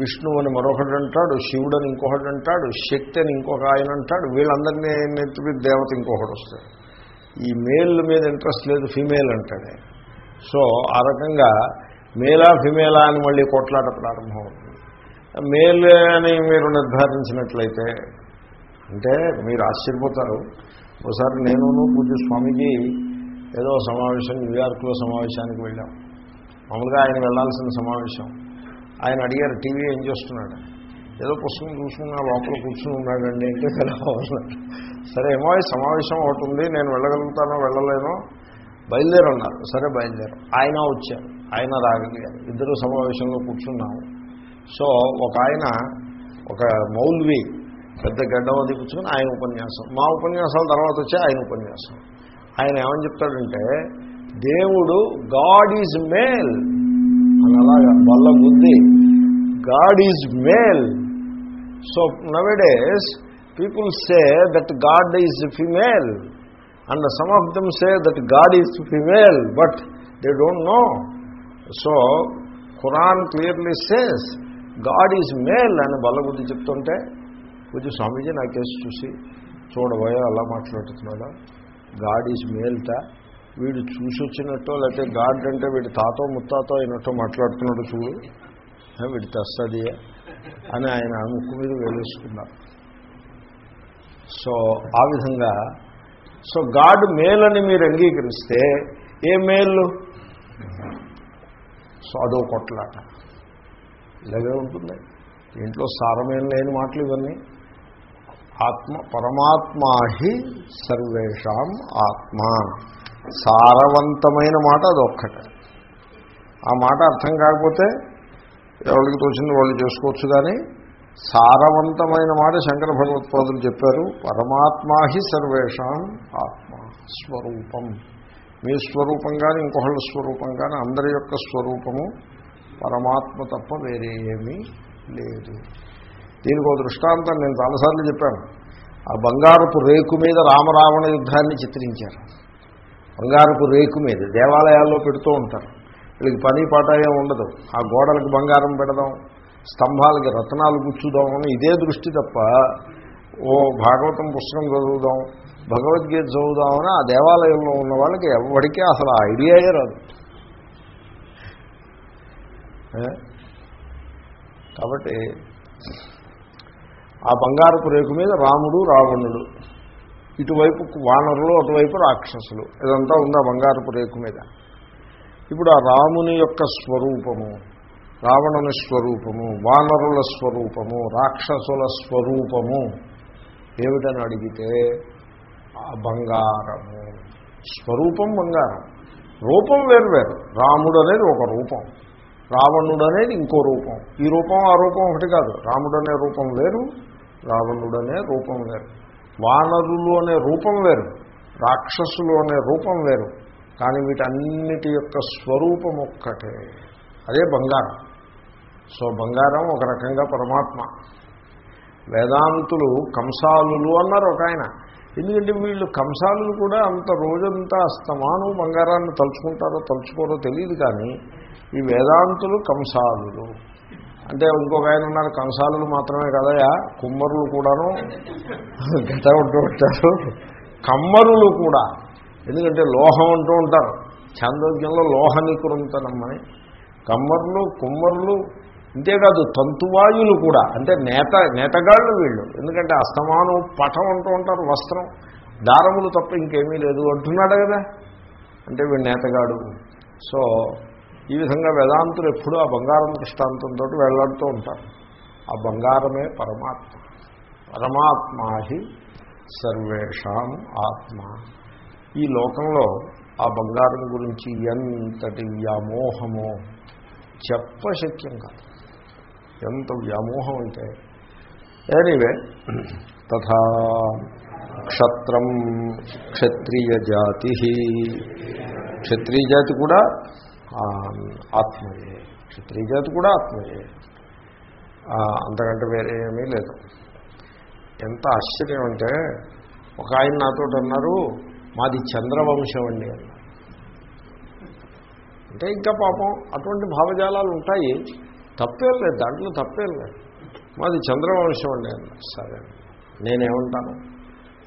A: విష్ణువు అని మరొకడు అంటాడు శివుడని ఇంకొకడు అంటాడు శక్తి అని ఇంకొక ఆయన అంటాడు వీళ్ళందరినీ నెత్తి దేవత ఇంకొకడు వస్తాడు. ఈ మేల్ మీద ఇంట్రెస్ట్ లేదు ఫీమేల్ అంటాడే సో ఆ రకంగా మేలా ఫిమేలా అని మళ్ళీ కొట్లాట ప్రారంభం అవుతుంది. మేల్ అని మీరు నిర్ధారించినట్లయితే అంటే మీరు ఆశ్చర్యపోతారు. ఒకసారి నేను పూజ స్వామికి ఏదో సమావేశం న్యూయార్క్లో సమావేశానికి వెళ్ళాం. మామూలుగా ఆయన వెళ్ళాల్సిన సమావేశం. ఆయన అడిగారు టీవీ ఏం చేస్తున్నాడు? ఏదో పుస్తకం చూసుకున్నా లోపల కూర్చుని ఉన్నాడండి అంటే ఎలా సరే ఏమో ఈ సమావేశం ఒకటి ఉంది నేను వెళ్ళగలుగుతానో వెళ్ళలేనో బయలుదేరన్నారు. సరే బయలుదేరు. ఆయన వచ్చారు. ఆయన రాగలిగారు ఇద్దరు సమావేశంలో కూర్చున్నాము. సో ఒక ఆయన ఒక మౌల్వి పెద్ద గడ్డం అది కూర్చుని ఆయన ఉపన్యాసం. మా ఉపన్యాసాల తర్వాత వచ్చి ఆయన ఉపన్యాసం. ఆయన ఏమని చెప్తాడంటే దేవుడు గాడ్ ఈజ్ మేల్ అని అలాగా వల్ల బుద్ధి God is male so nowadays people say that God is female and some of them say that God is female but they don't know so Quran clearly says God is male అని బల్లబుద్ధి చెప్తుంటే కొంచెం స్వామీజీ నా case చూసి చూడబోయే అలా మాట్లాడుతున్నాడా? God is మేల్ట. వీడు చూసి వచ్చినట్టో లేకపోతే గాడ్ అంటే వీడి తాతో ముత్తాతో అయినట్టు మాట్లాడుతున్నాడు చూడు. వీడి తస్తది అని ఆయన ముక్కు మీద వేలేసుకున్నారు. సో ఆ విధంగా సో గాడ్ మేల్ అని మీరు అంగీకరిస్తే ఏ మేలు? సో అదో కొట్లాట. ఇలాగే ఉంటుంది. ఇంట్లో సారమేం లేని మాటలు ఇవన్నీ. ఆత్మ పరమాత్మాహి సర్వేషాం ఆత్మ. సారవంతమైన మాట అదొక్కటే. ఆ మాట అర్థం కాకపోతే ఎవరికి తోచింది వాళ్ళు చేసుకోవచ్చు కానీ సారవంతమైన మాట శంకర భగవత్పాదులు చెప్పారు పరమాత్మాహి సర్వేషాం ఆత్మ స్వరూపం. మీ స్వరూపం కానీ ఇంకొకళ్ళ స్వరూపం కానీ అందరి యొక్క స్వరూపము పరమాత్మ తప్ప వేరే ఏమీ లేదు. దీనికి ఒక దృష్టాంతం నేను చాలాసార్లు చెప్పాను. ఆ బంగారపు రేకు మీద రామరావణ యుద్ధాన్ని చిత్రించారు. బంగారపు రేకు మీద దేవాలయాల్లో పెడుతూ ఉంటారు. వీళ్ళకి పని పాట ఏం ఉండదు. ఆ గోడలకు బంగారం పెడదాం స్తంభాలకి రత్నాలు గుచ్చుదాం అని ఇదే దృష్టి తప్ప ఓ భాగవతం పుస్తకం చదువుదాం భగవద్గీత చదువుదామని ఆ దేవాలయంలో ఉన్న వాళ్ళకి ఎవరికీ అసలు ఆ ఐడియాయే రాదు. కాబట్టి ఆ బంగారపు రేకు మీద రాముడు రావణుడు. ఇటువైపు వానరులు అటువైపు రాక్షసులు. ఇదంతా ఉంది ఆ బంగారపు రేకు మీద? ఇప్పుడు ఆ రాముని యొక్క స్వరూపము రావణుని స్వరూపము వానరుల స్వరూపము రాక్షసుల స్వరూపము ఏమిటని అడిగితే ఆ బంగారము. స్వరూపం బంగారం. రూపం వేరు వేరు. రాముడు అనేది ఒక రూపం. రావణుడు అనేది ఇంకో రూపం. ఈ రూపం ఆ రూపం ఒకటి కాదు. రాముడు అనే రూపం వేరు రావణుడు అనే రూపం వేరు. వానరులు అనే రూపం వేరు. రాక్షసులు అనే రూపం వేరు. కానీ వీటన్నిటి యొక్క స్వరూపం ఒక్కటే. అదే బంగారం. సో బంగారం ఒక రకంగా పరమాత్మ. వేదాంతులు కంసాలులు అన్నారు ఒక ఆయన. ఎందుకంటే వీళ్ళు కంసాలు కూడా అంత రోజంతా అస్తమానం బంగారాన్ని తలుచుకుంటారో తలుచుకోరో తెలియదు కానీ ఈ వేదాంతులు కంసాలులు. అంటే ఇంకొక ఆయన ఉన్నారు కంసాలులు మాత్రమే కదయా కుమ్మరులు కూడాను. గత ఉంటూ ఉంటారు. కమ్మరులు కూడా. ఎందుకంటే లోహం అంటూ ఉంటారు. చాంద్రోగ్యంలో లోహ నికురంతనమ్మని కమ్మరులు కుమ్మరులు ఇంతేకాదు తంతువాయులు కూడా. అంటే నేత నేతగాళ్ళు వీళ్ళు. ఎందుకంటే అస్తమానం పటం అంటూ ఉంటారు వస్త్రం. దారములు తప్ప ఇంకేమీ లేదు అంటున్నాడు కదా. అంటే వీడు నేతగాడు. సో ఈ విధంగా వేదాంతులు ఎప్పుడూ ఆ బంగారం దృష్టాంతంతో వెళ్ళాడుతూ ఉంటారు. ఆ బంగారమే పరమాత్మ. పరమాత్మా హి సర్వేషాం ఆత్మ. ఈ లోకంలో ఆ బంగారం గురించి ఎంతటి వ్యామోహమో చెప్పశక్యం కాదు. ఎంత వ్యామోహం అంటే ఎనీవే తథా క్షత్రం క్షత్రియ జాతి. క్షత్రియ జాతి కూడా ఆత్మయే. క్షత్రియ జాతి కూడా ఆత్మయే. అంతకంటే వేరే ఏమీ లేదు. ఎంత ఆశ్చర్యం అంటే ఒక ఆయన నాతో అన్నారు మాది చంద్రవంశం అండి అన్నారు. అంటే ఇంకా పాపం అటువంటి భావజాలాలు ఉంటాయి. తప్పేం లేదు దాంట్లో తప్పేం లేదు. మాది చంద్రవంశం అండి అన్నారు. సరే నేనేమంటాను?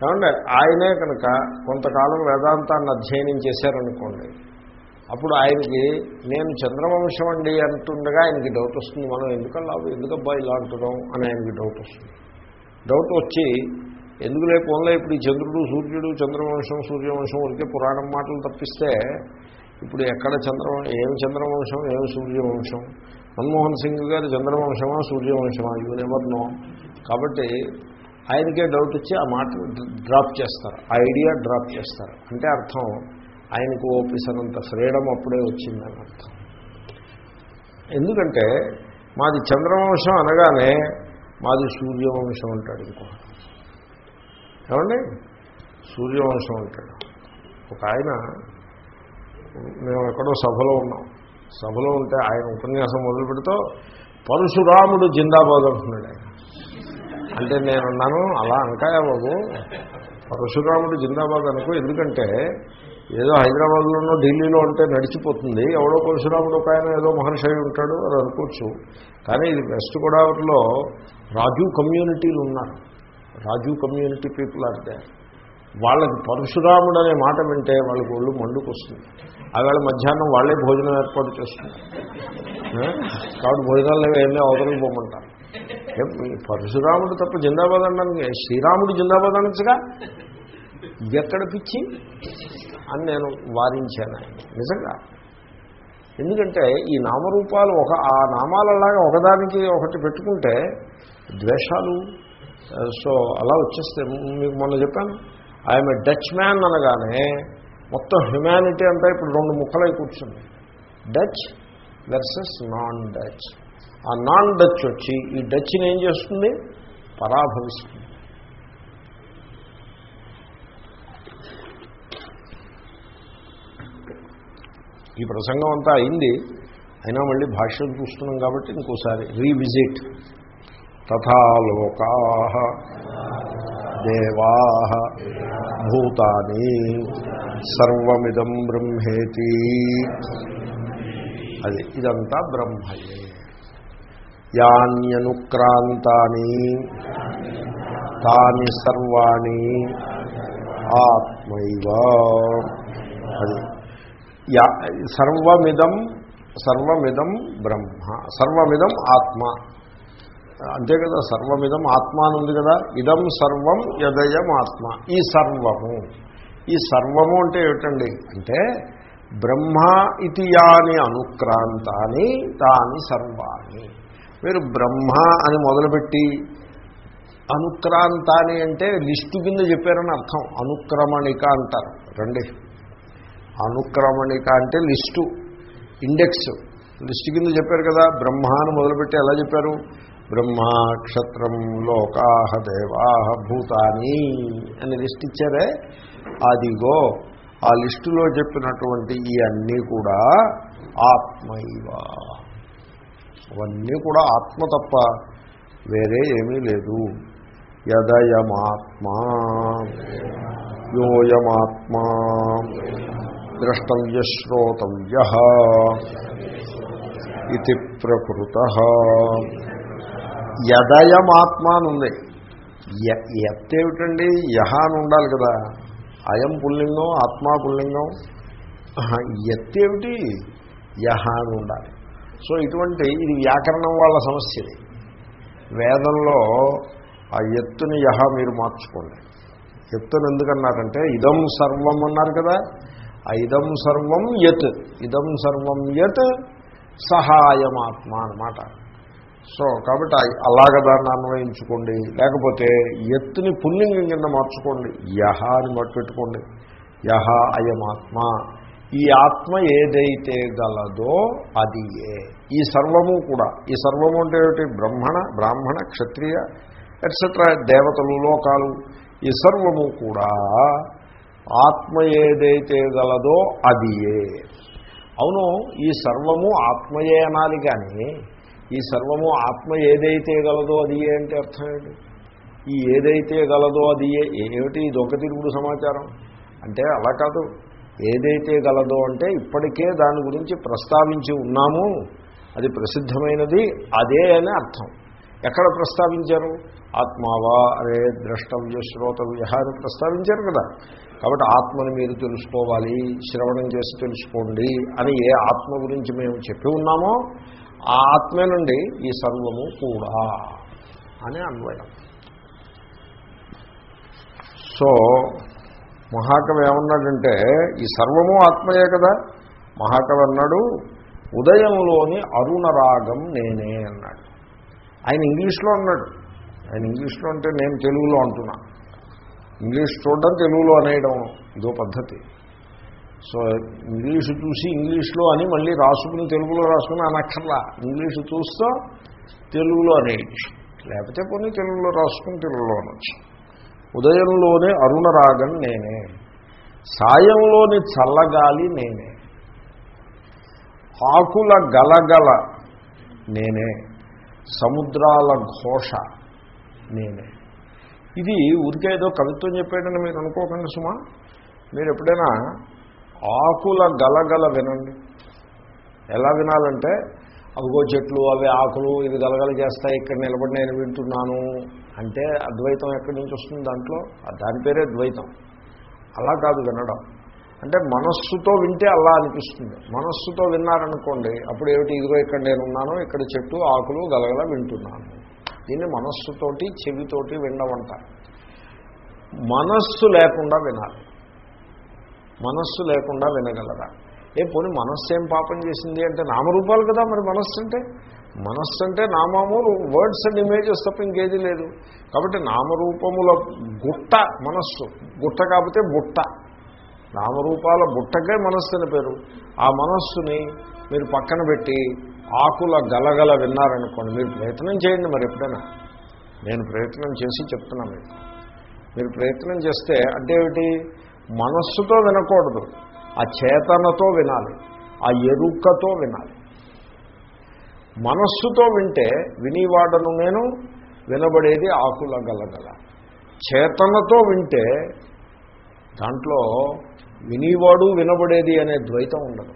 A: ఏమంటే ఆయనే కనుక కొంతకాలం వేదాంతాన్ని అధ్యయనం చేశారనుకోండి అప్పుడు ఆయనకి నేను చంద్రవంశం అండి అంటుండగా ఆయనకి డౌట్ వస్తుంది. మనం ఎందుకల్లా ఎందుకబ్బా ఇలా అంటున్నాం అని ఆయనకి డౌట్ వస్తుంది. డౌట్ వచ్చి ఎందుకు లేకపోలే ఇప్పుడు ఈ చంద్రుడు సూర్యుడు చంద్రవంశం సూర్యవంశం ఉరికే పురాణం మాటలు తప్పిస్తే ఇప్పుడు ఎక్కడ చంద్రవం ఏం చంద్రవంశం ఏం సూర్యవంశం? మన్మోహన్ సింగ్ గారు చంద్రవంశమా సూర్యవంశమా? యూ నెవర్ నో కాబట్టి ఆయనకే డౌట్ వచ్చి ఆ మాట డ్రాప్ చేస్తారు. ఆ ఐడియా డ్రాప్ చేస్తారు. అంటే అర్థం ఆయనకు ఓపిసనంత ఫ్రీడమ్ అప్పుడే వచ్చిందని అర్థం. ఎందుకంటే మాది చంద్రవంశం అనగానే మాది సూర్యవంశం అంటాడు ఇంకో ఏమండి? సూర్యవంశం అంటాడు. ఒక ఆయన మేము ఎక్కడో సభలో ఉన్నాం. సభలో ఉంటే ఆయన ఉపన్యాసం మొదలు పెడుతూ పరశురాముడు జిందాబాద్ అంటున్నాడు ఆయన. అంటే నేనున్నాను అలా అంకాయా బాబు? పరశురాముడు జిందాబాద్ అనుకో ఎందుకంటే ఏదో హైదరాబాద్లోనో ఢిల్లీలో ఉంటే నడిచిపోతుంది. ఎవడో పరశురాముడు ఒక ఆయన ఏదో మహర్షి అయి ఉంటాడు అది అనుకోవచ్చు. కానీ ఇది వెస్ట్ గోదావరిలో రాజు కమ్యూనిటీలు ఉన్నారు. Raju community people are they వాళ్ళకి పరశురాముడు అనే మాట వింటే వాళ్ళకి ఒళ్ళు మండుకొస్తుంది. ఆవేళ మధ్యాహ్నం వాళ్ళే భోజనం ఏర్పాటు చేస్తున్నారు. కాబట్టి భోజనాలు ఏమీ అవతలకి పోమంటారు పరశురాముడు తప్ప జిందాబాద్ అనడానికి శ్రీరాముడు జిందాబాద్ అనొచ్చుగా ఎక్కడ పిచ్చి? అని నేను వాదించాను ఆయన. నిజంగా. ఎందుకంటే ఈ నామరూపాలు ఒక ఆ నామాలలాగా ఒకదానికి ఒకటి పెట్టుకుంటే ద్వేషాలు సో అలా వచ్చేస్తే మీకు మొన్న చెప్పాను ఐఎమ్ ఏ డచ్ మ్యాన్ అనగానే మొత్తం హ్యుమానిటీ అంతా ఇప్పుడు రెండు ముక్కలై కూర్చుంది. డచ్ వెర్సెస్ నాన్ డచ్ ఆ నాన్ డచ్ వచ్చి ఈ డచ్ని ఏం చేస్తుంది? పరాభవిస్తుంది. ఈ ప్రసంగం అంతా అయింది. అయినా మళ్ళీ భాష్యం చూస్తున్నాం కాబట్టి ఇంకోసారి రీవిజిట్ తథాలోకా దేవా భూతాని సర్వమిదం బ్రహ్మేతి. అది ఇదంతా బ్రహ్మయే. యాన్యనుక్రాంతాని తాని సర్వాణి ఆత్మైవ. అది యా సర్వమిదం సర్వమిదం బ్రహ్మ సర్వమిదం ఆత్మ. అంతే కదా సర్వమిదం ఆత్మ అని ఉంది కదా ఇదం సర్వం యదయం ఆత్మ. ఈ సర్వము. ఈ సర్వము అంటే ఏమిటండి? అంటే బ్రహ్మ ఇది యాని అనుక్రాంతాని తాని సర్వాణి. మీరు బ్రహ్మ అని మొదలుపెట్టి అనుక్రాంతాని అంటే లిస్టు కింద చెప్పారని అర్థం. అనుక్రమణిక అంటారు. రండి. అనుక్రమణిక అంటే లిస్టు ఇండెక్స్. లిస్టు కింద చెప్పారు కదా బ్రహ్మాను మొదలుపెట్టి ఎలా చెప్పారు? బ్రహ్మ క్షత్రం లోకాహ దేవాహ భూతాని అని లిస్ట్ ఇచ్చారే. అదిగో ఆ లిస్టులో చెప్పినటువంటి ఈ అన్నీ కూడా ఆత్మైవ. అవన్నీ కూడా ఆత్మ తప్ప వేరే ఏమీ లేదు. యదయమాత్మా యోయమాత్మా. ద్రష్టవ్య శ్రోతవ్య ఇది ప్రకృత. యదయమాత్మానుంది. అని య- ఎత్ ఏమిటండి యహ అని ఉండాలి కదా. అయం పుల్లింగం ఆత్మా పుల్లింగం. ఆహా, ఎత్ ఏమిటి యహ అని ఉండాలి సో ఇటువంటి ఇది వ్యాకరణం వాళ్ళ సమస్య ఇది. వేదంలో ఆ ఎత్తుని యహ మీరు మార్చుకోండి. ఎత్తుని ఎందుకన్నారంటే ఇదం సర్వం అన్నారు కదా. ఇదం సర్వం యత్ ఇదం సర్వం యత్ సహాయమాత్మ అన్నమాట సో కాబట్టి అలాగ దాన్ని అన్వయించుకోండి. లేకపోతే ఎత్తుని పుల్లింగం కింద మార్చుకోండి. యహ అని మట్టు పెట్టుకోండి యహ అయమాత్మ. ఈ ఆత్మ ఏదైతే గలదో అది ఏ. ఈ సర్వము కూడా. ఈ సర్వము అంటే ఏమిటి? బ్రహ్మణ బ్రాహ్మణ క్షత్రియ ఎట్సెట్రా దేవతలు లోకాలు. ఈ సర్వము కూడా ఆత్మ ఏదైతే గలదో అది ఏ అవును ఈ సర్వము ఆత్మయే అనాలి కానీ ఈ సర్వము ఆత్మ ఏదైతే గలదో అది ఏ అంటే అర్థం ఏంటి? ఈ ఏదైతే గలదో అది ఏ ఏమిటి? ఇది ఒక తిరుగుడు సమాచారం. అంటే అలా కాదు. ఏదైతే గలదో అంటే ఇప్పటికే దాని గురించి ప్రస్తావించి ఉన్నాము. అది ప్రసిద్ధమైనది అదే అని అర్థం. ఎక్కడ ప్రస్తావించారు? ఆత్మావా అరే ద్రష్టవ్య శ్రోతవ్య అని ప్రస్తావించారు కదా. కాబట్టి ఆత్మని మీరు తెలుసుకోవాలి శ్రవణం చేసి తెలుసుకోండి అని ఏ ఆత్మ గురించి మేము చెప్పి ఉన్నామో ఆ ఆత్మే నుండి ఈ సర్వము కూడా అని అన్వయం. సో మహాకవి ఏమన్నాడంటే ఈ సర్వము ఆత్మయే కదా? మహాకవి అన్నాడు ఉదయంలోని అరుణరాగం నేనే అన్నాడు. ఆయన ఇంగ్లీష్లో అన్నాడు. ఆయన ఇంగ్లీష్లో అంటే నేను తెలుగులో అంటున్నా. ఇంగ్లీష్ చూడడం తెలుగులో అనేయడం ఇదో పద్ధతి. సో ఇంగ్లీషు చూసి ఇంగ్లీష్లో అని మళ్ళీ రాసుకుని తెలుగులో రాసుకుని అనక్కర్లా. ఇంగ్లీషు చూస్తూ తెలుగులో అనేయచ్చు. లేకపోతే కొన్ని తెలుగులో రాసుకుని తెలుగులో అనొచ్చు. ఉదయంలోనే అరుణరాగం నేనే. సాయంలోని చల్లగాలి నేనే. ఆకుల గలగల నేనే. సముద్రాల ఘోష నేనే. ఇది ఊరికే ఏదో కవిత్వం చెప్పాడని మీరు అనుకోకండి సుమా. మీరు ఎప్పుడైనా ఆకుల గలగల వినండి. ఎలా వినాలంటే అవిగో చెట్లు అవి ఆకులు ఇది గలగల చేస్తాయి ఇక్కడ నిలబడి నేను వింటున్నాను అంటే అద్వైతం ఎక్కడి నుంచి వస్తుంది దాంట్లో? దాని పేరే ద్వైతం. అలా కాదు వినడం. అంటే మనస్సుతో వింటే అలా అనిపిస్తుంది. మనస్సుతో విన్నారనుకోండి అప్పుడు ఏమిటి? ఇదిగో ఇక్కడ నేనున్నాను ఇక్కడ చెట్టు ఆకులు గలగల వింటున్నాను. దీన్ని మనస్సుతోటి చెవితోటి వినవంట మనస్సు లేకుండా వినాలి. మనస్సు లేకుండా వినగలరా? ఏ పోనీ మనస్సు ఏం పాపం చేసింది అంటే నామరూపాలు కదా మరి మనస్సు అంటే మనస్సు అంటే నామము వర్డ్స్ అండ్ ఇమేజెస్ తప్ప ఇంకేది లేదు. కాబట్టి నామరూపముల గుట్ట మనస్సు. గుట్ట కాకపోతే బుట్ట. నామరూపాల బుట్టకే మనస్సు అని పేరు. ఆ మనస్సుని మీరు పక్కన పెట్టి ఆకుల గలగల విన్నారనుకోండి మీరు ప్రయత్నం చేయండి మరి ఎప్పుడైనా. నేను ప్రయత్నం చేసి చెప్తున్నా మీకు. మీరు ప్రయత్నం చేస్తే అంటే ఏమిటి? మనస్సుతో వినకూడదు. ఆ చేతనతో వినాలి. ఆ ఎరుకతో వినాలి. మనస్సుతో వింటే వినివాడను నేను వినబడేది ఆకుల గలగల. చేతనతో వింటే దాంట్లో వినివాడు వినబడేది అనే ద్వైతం ఉండదు.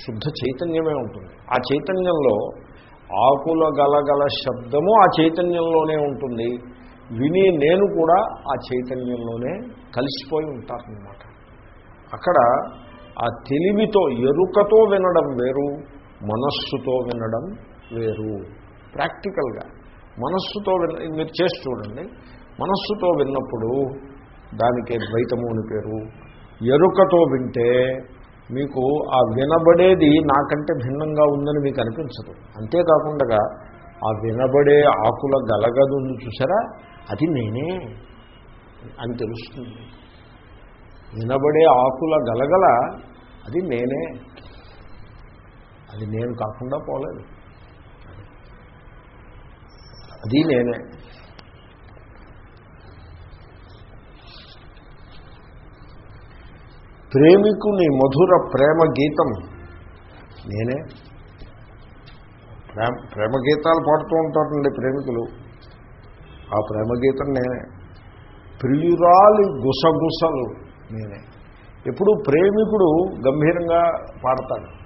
A: శుద్ధ చైతన్యమే ఉంటుంది. ఆ చైతన్యంలో ఆకుల గలగల శబ్దము ఆ చైతన్యంలోనే ఉంటుంది. విని నేను కూడా ఆ చైతన్యంలోనే కలిసిపోయి ఉంటారనమాట అక్కడ ఆ తెలివితో ఎరుకతో వినడం వేరు మనస్సుతో వినడం వేరు. ప్రాక్టికల్గా మనస్సుతో విన మీరు చేసి చూడండి. మనస్సుతో విన్నప్పుడు దానికి ద్వైతము అని పేరు. ఎరుకతో వింటే మీకు ఆ వినబడేది నాకంటే భిన్నంగా ఉందని మీకు అనిపించదు. అంతేకాకుండా ఆ వినబడే ఆకుల గలగదు చూసారా? అది నేనే అని తెలుస్తుంది. వినబడే ఆకుల గలగల అది నేనే. అది నేను కాకుండా పోలేదు. అది నేనే. ప్రేమికుని మధుర ప్రేమ గీతం. నేనే. ప్రేమ ప్రేమ గీతాలు పాడుతూ ఉంటారండి ప్రేమికులు. ఆ ప్రేమ గీతం నేనే. ప్రియురాలి గుసగుసలు నేనే. ఎప్పుడు ప్రేమికుడు గంభీరంగా పాడతాడు.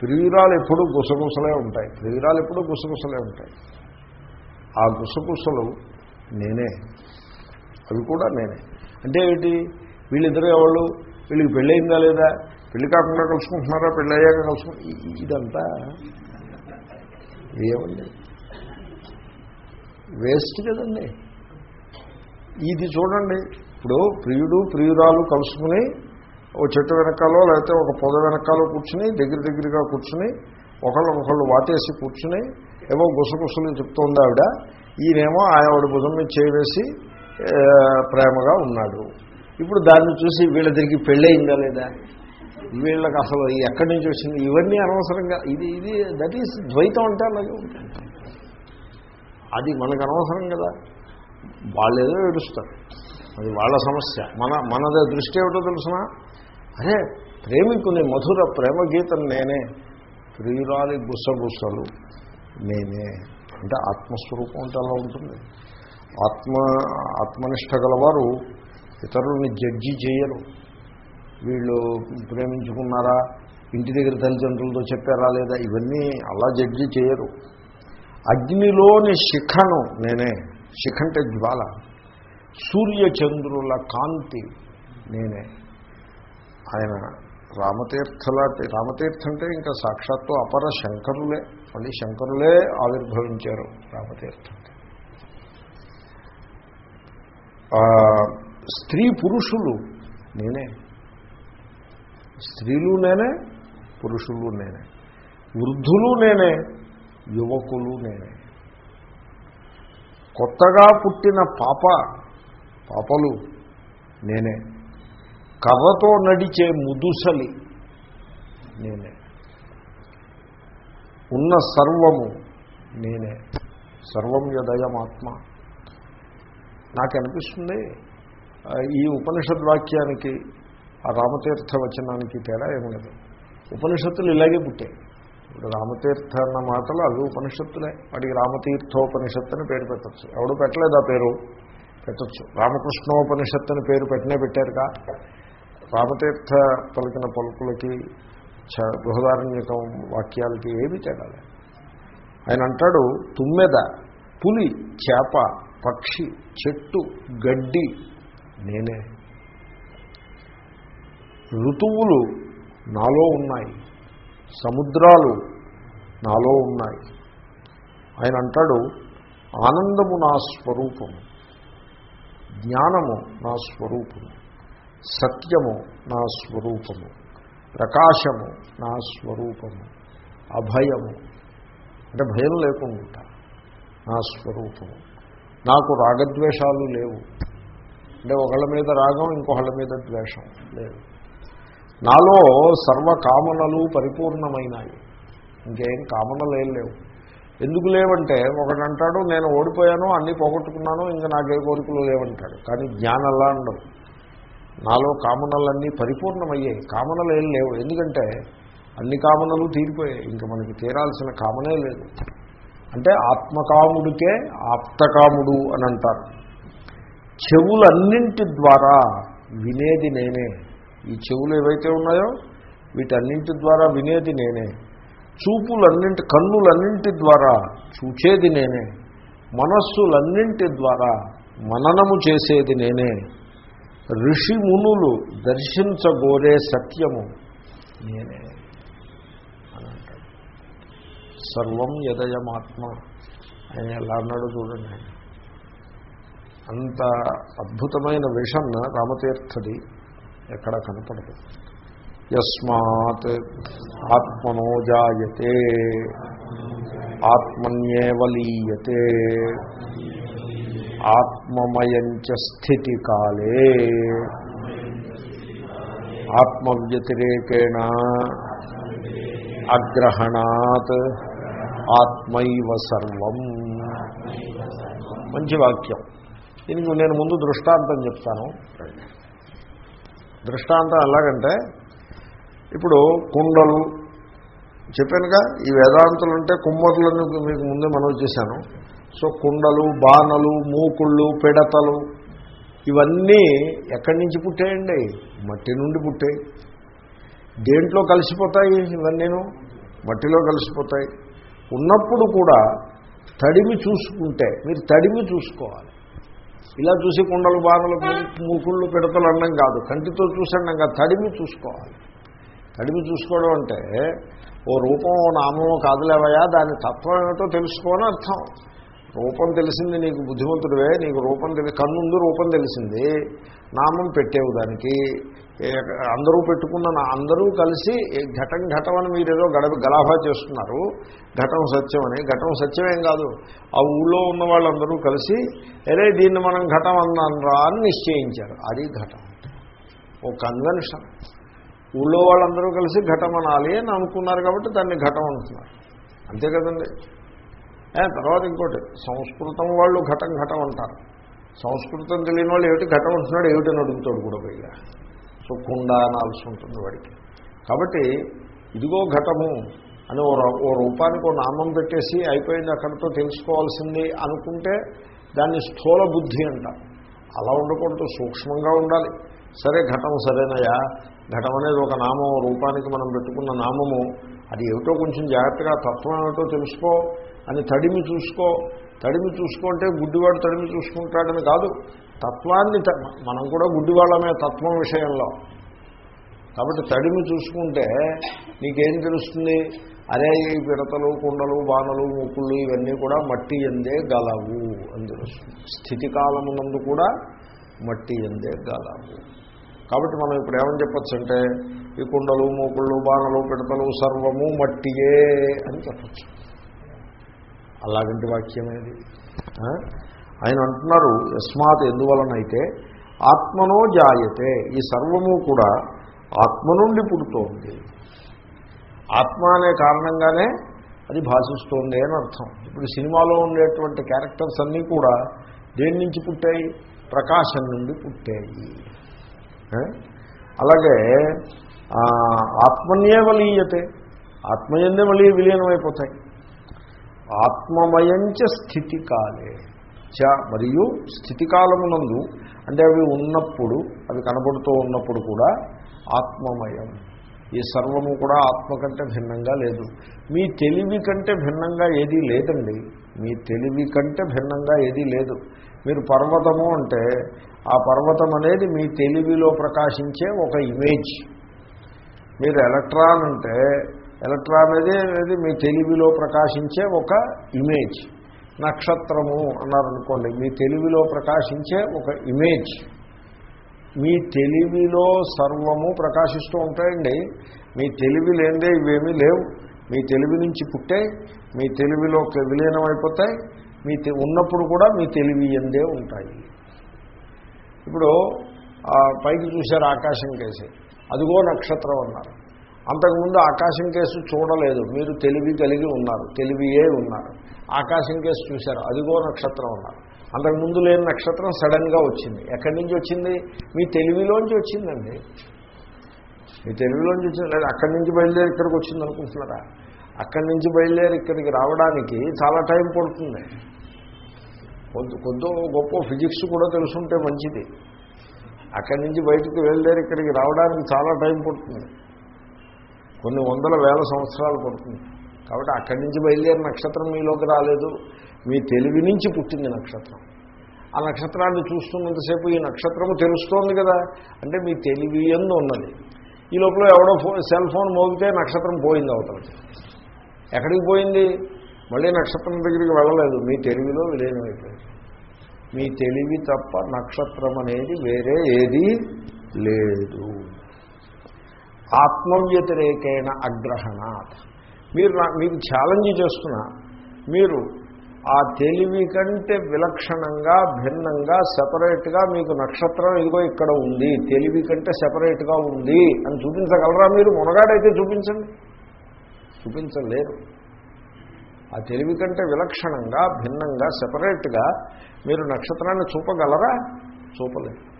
A: ప్రియురాలు ఎప్పుడు గుసగుసలే ఉంటాయి. ప్రియురాలు ఎప్పుడు గుసగుసలే ఉంటాయి. ఆ గుసగుసలు నేనే. అవి కూడా నేనే. అంటే ఏంటి? వీళ్ళిద్దరు ఎవరు వీళ్ళకి పెళ్ళయిందా లేదా? పెళ్ళి కాకుండా కలుసుకుంటున్నారా? పెళ్ళి అయ్యాక ఇదంతా ఏమండి వేస్ట్ కదండి. ఇది చూడండి. ఇప్పుడు ప్రియుడు ప్రియురాలు కలుసుకుని ఓ చెట్టు వెనకాలో లేకపోతే ఒక పొద వెనకాలో కూర్చుని దగ్గర దగ్గరగా కూర్చుని ఒకళ్ళు ఒకళ్ళు వాటేసి కూర్చుని ఏవో గుసగుసలు చెప్తోంది ఆవిడ. ఈయనేమో ఆవిడ భుజం మీద చేవేసి ప్రేమగా ఉన్నాడు. ఇప్పుడు దాన్ని చూసి వీళ్ళ దగ్గరికి పెళ్ళయిందా లేదా? వీళ్ళకి అసలు ఎక్కడి నుంచి వచ్చింది? ఇవన్నీ అనవసరంగా ఇది ఇది దట్ ఈస్ ద్వైతం అంటే అలాగే ఉంటుంది. అది మనకు అనవసరం కదా. వాళ్ళు ఏదో ఏడుస్తారు. అది వాళ్ళ సమస్య. మన మనది దృష్టి ఏమిటో తెలుసిన? అరే ప్రేమికుని మధుర ప్రేమ గీతం నేనే. ప్రియురాలి గుసగుసలు నేనే. అంటే ఆత్మస్వరూపం అంటే అలా ఉంటుంది. ఆత్మ ఆత్మనిష్ట గలవారు ఇతరుల్ని జడ్జి చేయరు. వీళ్ళు ప్రేమించుకున్నారా? ఇంటి దగ్గర తల్లిదండ్రులతో చెప్పారా లేదా? ఇవన్నీ అలా జడ్జి చేయరు. అగ్నిలోని శిఖను నేనే శిఖ అంటే జ్వాల. సూర్యచంద్రుల కాంతి నేనే. ఆయన రామతీర్థలాంటి రామతీర్థ అంటే ఇంకా సాక్షాత్తు అపర శంకరులే. మళ్ళీ శంకరులే ఆవిర్భవించారు రామతీర్థ. స్త్రీ పురుషులు నేనే. స్త్రీలు నేనే పురుషులు నేనే. వృద్ధులు నేనే యువకులు నేనే. కొత్తగా పుట్టిన పాప పాపలు నేనే. కర్రతో నడిచే ముదుసలి నేనే. ఉన్న సర్వము నేనే. సర్వం యదయమాత్మ. నాకు అనిపిస్తుంది ఈ ఉపనిషద్ వాక్యానికి ఆ రామతీర్థ వచనానికి తేడా ఏమి లేదు. ఉపనిషత్తులు ఇలాగే పుట్టాయి. ఇప్పుడు రామతీర్థ అన్న మాటలు అవి ఉపనిషత్తులే. వాటికి రామతీర్థోపనిషత్తు అని పేరు పెట్టచ్చు. ఎవడు పెట్టలేదు ఆ పేరు? పెట్టచ్చు. రామకృష్ణోపనిషత్తు అని పేరు పెట్టినే పెట్టారుగా రామతీర్థ పలికిన పలుకులకి చ బృహదారణ్యకం వాక్యాలకి ఏమీ తేడా ఆయన అంటాడు తుమ్మెద పులి చేప పక్షి చెట్టు గడ్డి నేనే. ఋతువులు నాలో ఉన్నాయి. సముద్రాలు నాలో ఉన్నాయి. ఆయన అంటాడు ఆనందము నా స్వరూపము జ్ఞానము నా స్వరూపము సత్యము నా స్వరూపము ప్రకాశము నా స్వరూపము అభయము. అంటే భయం లేకుండా నా స్వరూపము. నాకు రాగద్వేషాలు లేవు. అంటే ఒకళ్ళ మీద రాగం ఇంకొకళ్ళ మీద ద్వేషం. లేదు. నాలో సర్వకామనలు పరిపూర్ణమైనాయి. ఇంకేం కామనలు ఏం లేవు. ఎందుకు లేవంటే ఒకడంటాడు నేను ఓడిపోయాను అన్నీ పోగొట్టుకున్నాను ఇంకా నాకే కోరికలు లేవంటాడు. కానీ జ్ఞానల్లా ఉండవు నాలో కామనలన్నీ పరిపూర్ణమయ్యాయి. కామనలు ఏం లేవు. ఎందుకంటే అన్ని కామనలు తీరిపోయాయి. ఇంకా మనకి తీరాల్సిన కామనే లేదు. అంటే ఆత్మకాముడికే ఆప్తకాముడు అని అంటారు. చెవులన్నింటి ద్వారా వినేది నేనే. ఈ చెవులు ఏవైతే ఉన్నాయో వీటన్నింటి ద్వారా వినేది నేనే. చూపులన్నింటి కన్నులన్నింటి ద్వారా చూచేది నేనే. మనస్సులన్నింటి ద్వారా మననము చేసేది నేనే. ఋషి మునులు దర్శించగోరే సత్యము నేనే. అని అంటాడు సర్వం యదయమాత్మ. ఆయన ఎలా అన్నాడు చూడండి అంత అద్భుతమైన విషన్ రామతీర్థది ఎక్కడ కనపడదు. యస్మాత్ ఆత్మనో జాయతే ఆత్మన్యేవలీయతే ఆత్మమయంచ స్థితి కాలే. ఆత్మవ్యతిరేకేణ అగ్రహణాత్ ఆత్మైవ సర్వం. మంచి వాక్యం. దీనికి నేను ముందు దృష్టాంతం చెప్తాను. దృష్టాంతం ఎలాగంటే ఇప్పుడు కుండలు చెప్పానుగా ఈ వేదాంతులు అంటే కుమ్మరులను మీకు ముందే మనం చేశాను. సో కుండలు బాణలు మూకుళ్ళు పిడతలు ఇవన్నీ ఎక్కడి నుంచి పుట్టాయండి? మట్టి నుండి పుట్టాయి. దేంట్లో కలిసిపోతాయి ఇవన్నీను? మట్టిలో కలిసిపోతాయి. ఉన్నప్పుడు కూడా తడిమి చూసుకుంటే మీరు తడిమి చూసుకోవాలి. ఇలా చూసి కుండలు బాణలు మూకుళ్ళు పిడతలు అనడం కాదు. కంటితో చూసండం కాదు. తడిమి చూసుకోవాలి. తడిమి చూసుకోవడం అంటే ఓ రూపం ఓ నామమో కాదులేవయా దాని తత్వం ఏమిటో తెలుసుకోని అర్థం. రూపం తెలిసింది నీకు బుద్ధిమంతుడివే నీకు రూపం తెలి కన్నుందు రూపం తెలిసింది. నామం పెట్టేవు దానికి. అందరూ పెట్టుకున్న అందరూ కలిసి ఘటం ఘటం అని మీరు ఏదో గడప గలాభా చేస్తున్నారు. ఘటం సత్యం అని. ఘటం సత్యమేం కాదు. ఆ ఊళ్ళో ఉన్న వాళ్ళందరూ కలిసి అరే దీన్ని మనం ఘటం అన్నానురా అని నిశ్చయించారు. అది ఘటం. A convention. ఊళ్ళో వాళ్ళందరూ కలిసి ఘటం అనాలి అని అనుకున్నారు కాబట్టి దాన్ని ఘటం అంటున్నారు. అంతే కదండి. ఏ, తర్వాత ఇంకోటి. సంస్కృతం వాళ్ళు ఘటం ఘటం అంటారు. సంస్కృతం తెలియని వాళ్ళు ఏమిటి? ఘటం అంటున్నాడు ఏమిటని అడుగుతాడు కూడా పైగా. సో కుండ అనాల్సి ఉంటుంది వాడికి. కాబట్టి ఇదిగో ఘటము అని ఓ ఓ రూపానికి ఓ నామం పెట్టేసి అయిపోయింది అక్కడితో తెలుసుకోవాల్సింది అనుకుంటే దాన్ని స్థూల బుద్ధి అంట. అలా ఉండకూడదు సూక్ష్మంగా ఉండాలి. సరే ఘటం సరేనయా ఘటం అనేది ఒక నామం రూపానికి మనం పెట్టుకున్న నామము. అది ఏమిటో కొంచెం జాగ్రత్తగా తత్వం ఏమిటో తెలుసుకో అని తడిమి చూసుకో. తడిమి చూసుకుంటే గుడ్డివాడు తడిమి చూసుకుంటాడని కాదు. తత్వాన్ని మనం కూడా గుడ్డివాళ్ళమే తత్వం విషయంలో. కాబట్టి తడిమి చూసుకుంటే నీకేం తెలుస్తుంది? అరే ఈ పిడతలు కుండలు బాణలు ముక్కులు ఇవన్నీ కూడా మట్టి ఎందే గలవు అని తెలుస్తుంది. స్థితి కాలమునందు కూడా మట్టి ఎందే గలవు. కాబట్టి మనం ఇప్పుడు ఏమని చెప్పచ్చు అంటే ఈ కుండలు మూకుళ్ళు బాణలు పిడతలు సర్వము మట్టియే అని చెప్పచ్చు. అలాగంటి వాక్యమేది? ఆయన అంటున్నారు యస్మాత్ ఎందువలనైతే ఆత్మనో జాయతే ఈ సర్వము కూడా ఆత్మ నుండి పుడుతోంది. ఆత్మ అనే కారణంగానే అది భాషిస్తోంది అని అర్థం. ఇప్పుడు సినిమాలో ఉండేటువంటి క్యారెక్టర్స్ అన్నీ కూడా దేని నుంచి పుట్టాయి? ప్రకాశం నుండి పుట్టాయి. అలాగే ఆత్మన్యే వలీయతే ఆత్మయందే మళ్ళీ విలీనమైపోతాయి. ఆత్మమయంచ స్థితి కాలే. చ మరియు స్థితికాలమునందు అంటే అవి ఉన్నప్పుడు అవి కనబడుతూ ఉన్నప్పుడు కూడా ఆత్మమయం. ఈ సర్వము కూడా ఆత్మ కంటే భిన్నంగా లేదు. మీ తెలివి కంటే భిన్నంగా ఏదీ లేదండి. మీ తెలివి కంటే భిన్నంగా ఏదీ లేదు. మీరు పర్వతము అంటే ఆ పర్వతం అనేది మీ తెలివిలో ప్రకాశించే ఒక ఇమేజ్ మీరు ఎలక్ట్రాన్ అంటే ఎలక్ట్రాన్ అనేది అనేది మీ తెలివిలో ప్రకాశించే ఒక ఇమేజ్ నక్షత్రము అన్నారనుకోండి మీ తెలివిలో ప్రకాశించే ఒక ఇమేజ్ మీ తెలివిలో సర్వము ప్రకాశిస్తూ ఉంటాయండి. మీ తెలివి లేదే ఇవేమీ లేవు. మీ తెలివి నుంచి పుట్టే మీ తెలివిలో విలీనమైపోతాయి. మీ తె- ఉన్నప్పుడు కూడా మీ తెలివి ఎందే ఉంటాయి. ఇప్పుడు ఆ, పైకి చూశారు ఆకాశం కేసి. అదిగో నక్షత్రం అన్నారు. అంతకుముందు ఆకాశం కేసు చూడలేదు. మీరు తెలివి కలిగి ఉన్నారు. తెలివియే ఉన్నారు. ఆకాశం కేసు చూశారు. అదిగో నక్షత్రం ఉన్నారు అంతకుముందు లేని నక్షత్రం సడన్గా వచ్చింది. ఎక్కడి నుంచి వచ్చింది? మీ తెలివిలోంచి వచ్చిందండి. మీ తెలివిలోంచి వచ్చింది. లేదా అక్కడి నుంచి బయలుదేరి ఇక్కడికి వచ్చింది అనుకుంటున్నారా? అక్కడి నుంచి బయలుదేరి ఇక్కడికి రావడానికి చాలా టైం పడుతుంది. కొద్ది కొద్దో గొప్ప ఫిజిక్స్ కూడా తెలుసుంటే మంచిది. అక్కడి నుంచి బయటికి బయలుదేరి ఇక్కడికి రావడానికి చాలా టైం పడుతుంది. కొన్ని వందల వేల సంవత్సరాలు పడుతుంది. కాబట్టి అక్కడి నుంచి బయలుదేరి నక్షత్రం మీలోకి రాలేదు. మీ తెలివి నుంచి పుట్టింది నక్షత్రం. ఆ నక్షత్రాన్ని చూస్తున్నంతసేపు ఈ నక్షత్రము తెలుస్తోంది కదా. అంటే మీ తెలివి ఎందు ఉన్నది. ఈ లోపల ఎవడో ఫోన్ సెల్ ఫోన్ మోగితే నక్షత్రం పోయింది అవతలకి. ఎక్కడికి పోయింది? మళ్ళీ నక్షత్రం దగ్గరికి వెళ్ళలేదు. మీ తెలివిలో విలీనమైపోయింది. మీ తెలివి తప్ప నక్షత్రం అనేది వేరే ఏదీ లేదు. ఆత్మవ్యతిరేకైన అగ్రహణాత్. మీరు నా- మీకు ఛాలెంజ్ చేస్తున్నా మీరు ఆ తెలివి కంటే విలక్షణంగా భిన్నంగా సెపరేట్గా మీకు నక్షత్రం ఇదిగో ఇక్కడ ఉంది తెలివి కంటే సెపరేట్గా ఉంది అని చూపించగలరా మీరు? మునగాడైతే చూపించండి. చూపించలేరు. ఆ తెలివి కంటే విలక్షణంగా భిన్నంగా సెపరేట్గా మీరు నక్షత్రాన్ని చూపగలరా? చూపలేరు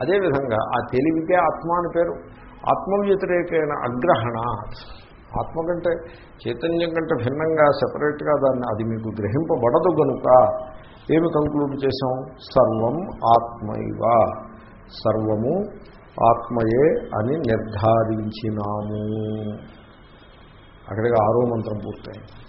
A: అదేవిధంగా ఆ తెలివికే ఆత్మ అని పేరు. ఆత్మవ్యతిరేకైన అగ్రహణ. ఆత్మ కంటే చైతన్యం కంటే భిన్నంగా సెపరేట్గా దాన్ని అది మీకు గ్రహింపబడదు గనుక ఏమి కంక్లూడ్ చేశాం? సర్వం ఆత్మైవ. సర్వము ఆత్మయే అని నిర్ధారించినాము. అక్కడికి ఆరో మంత్రం పూర్తయింది.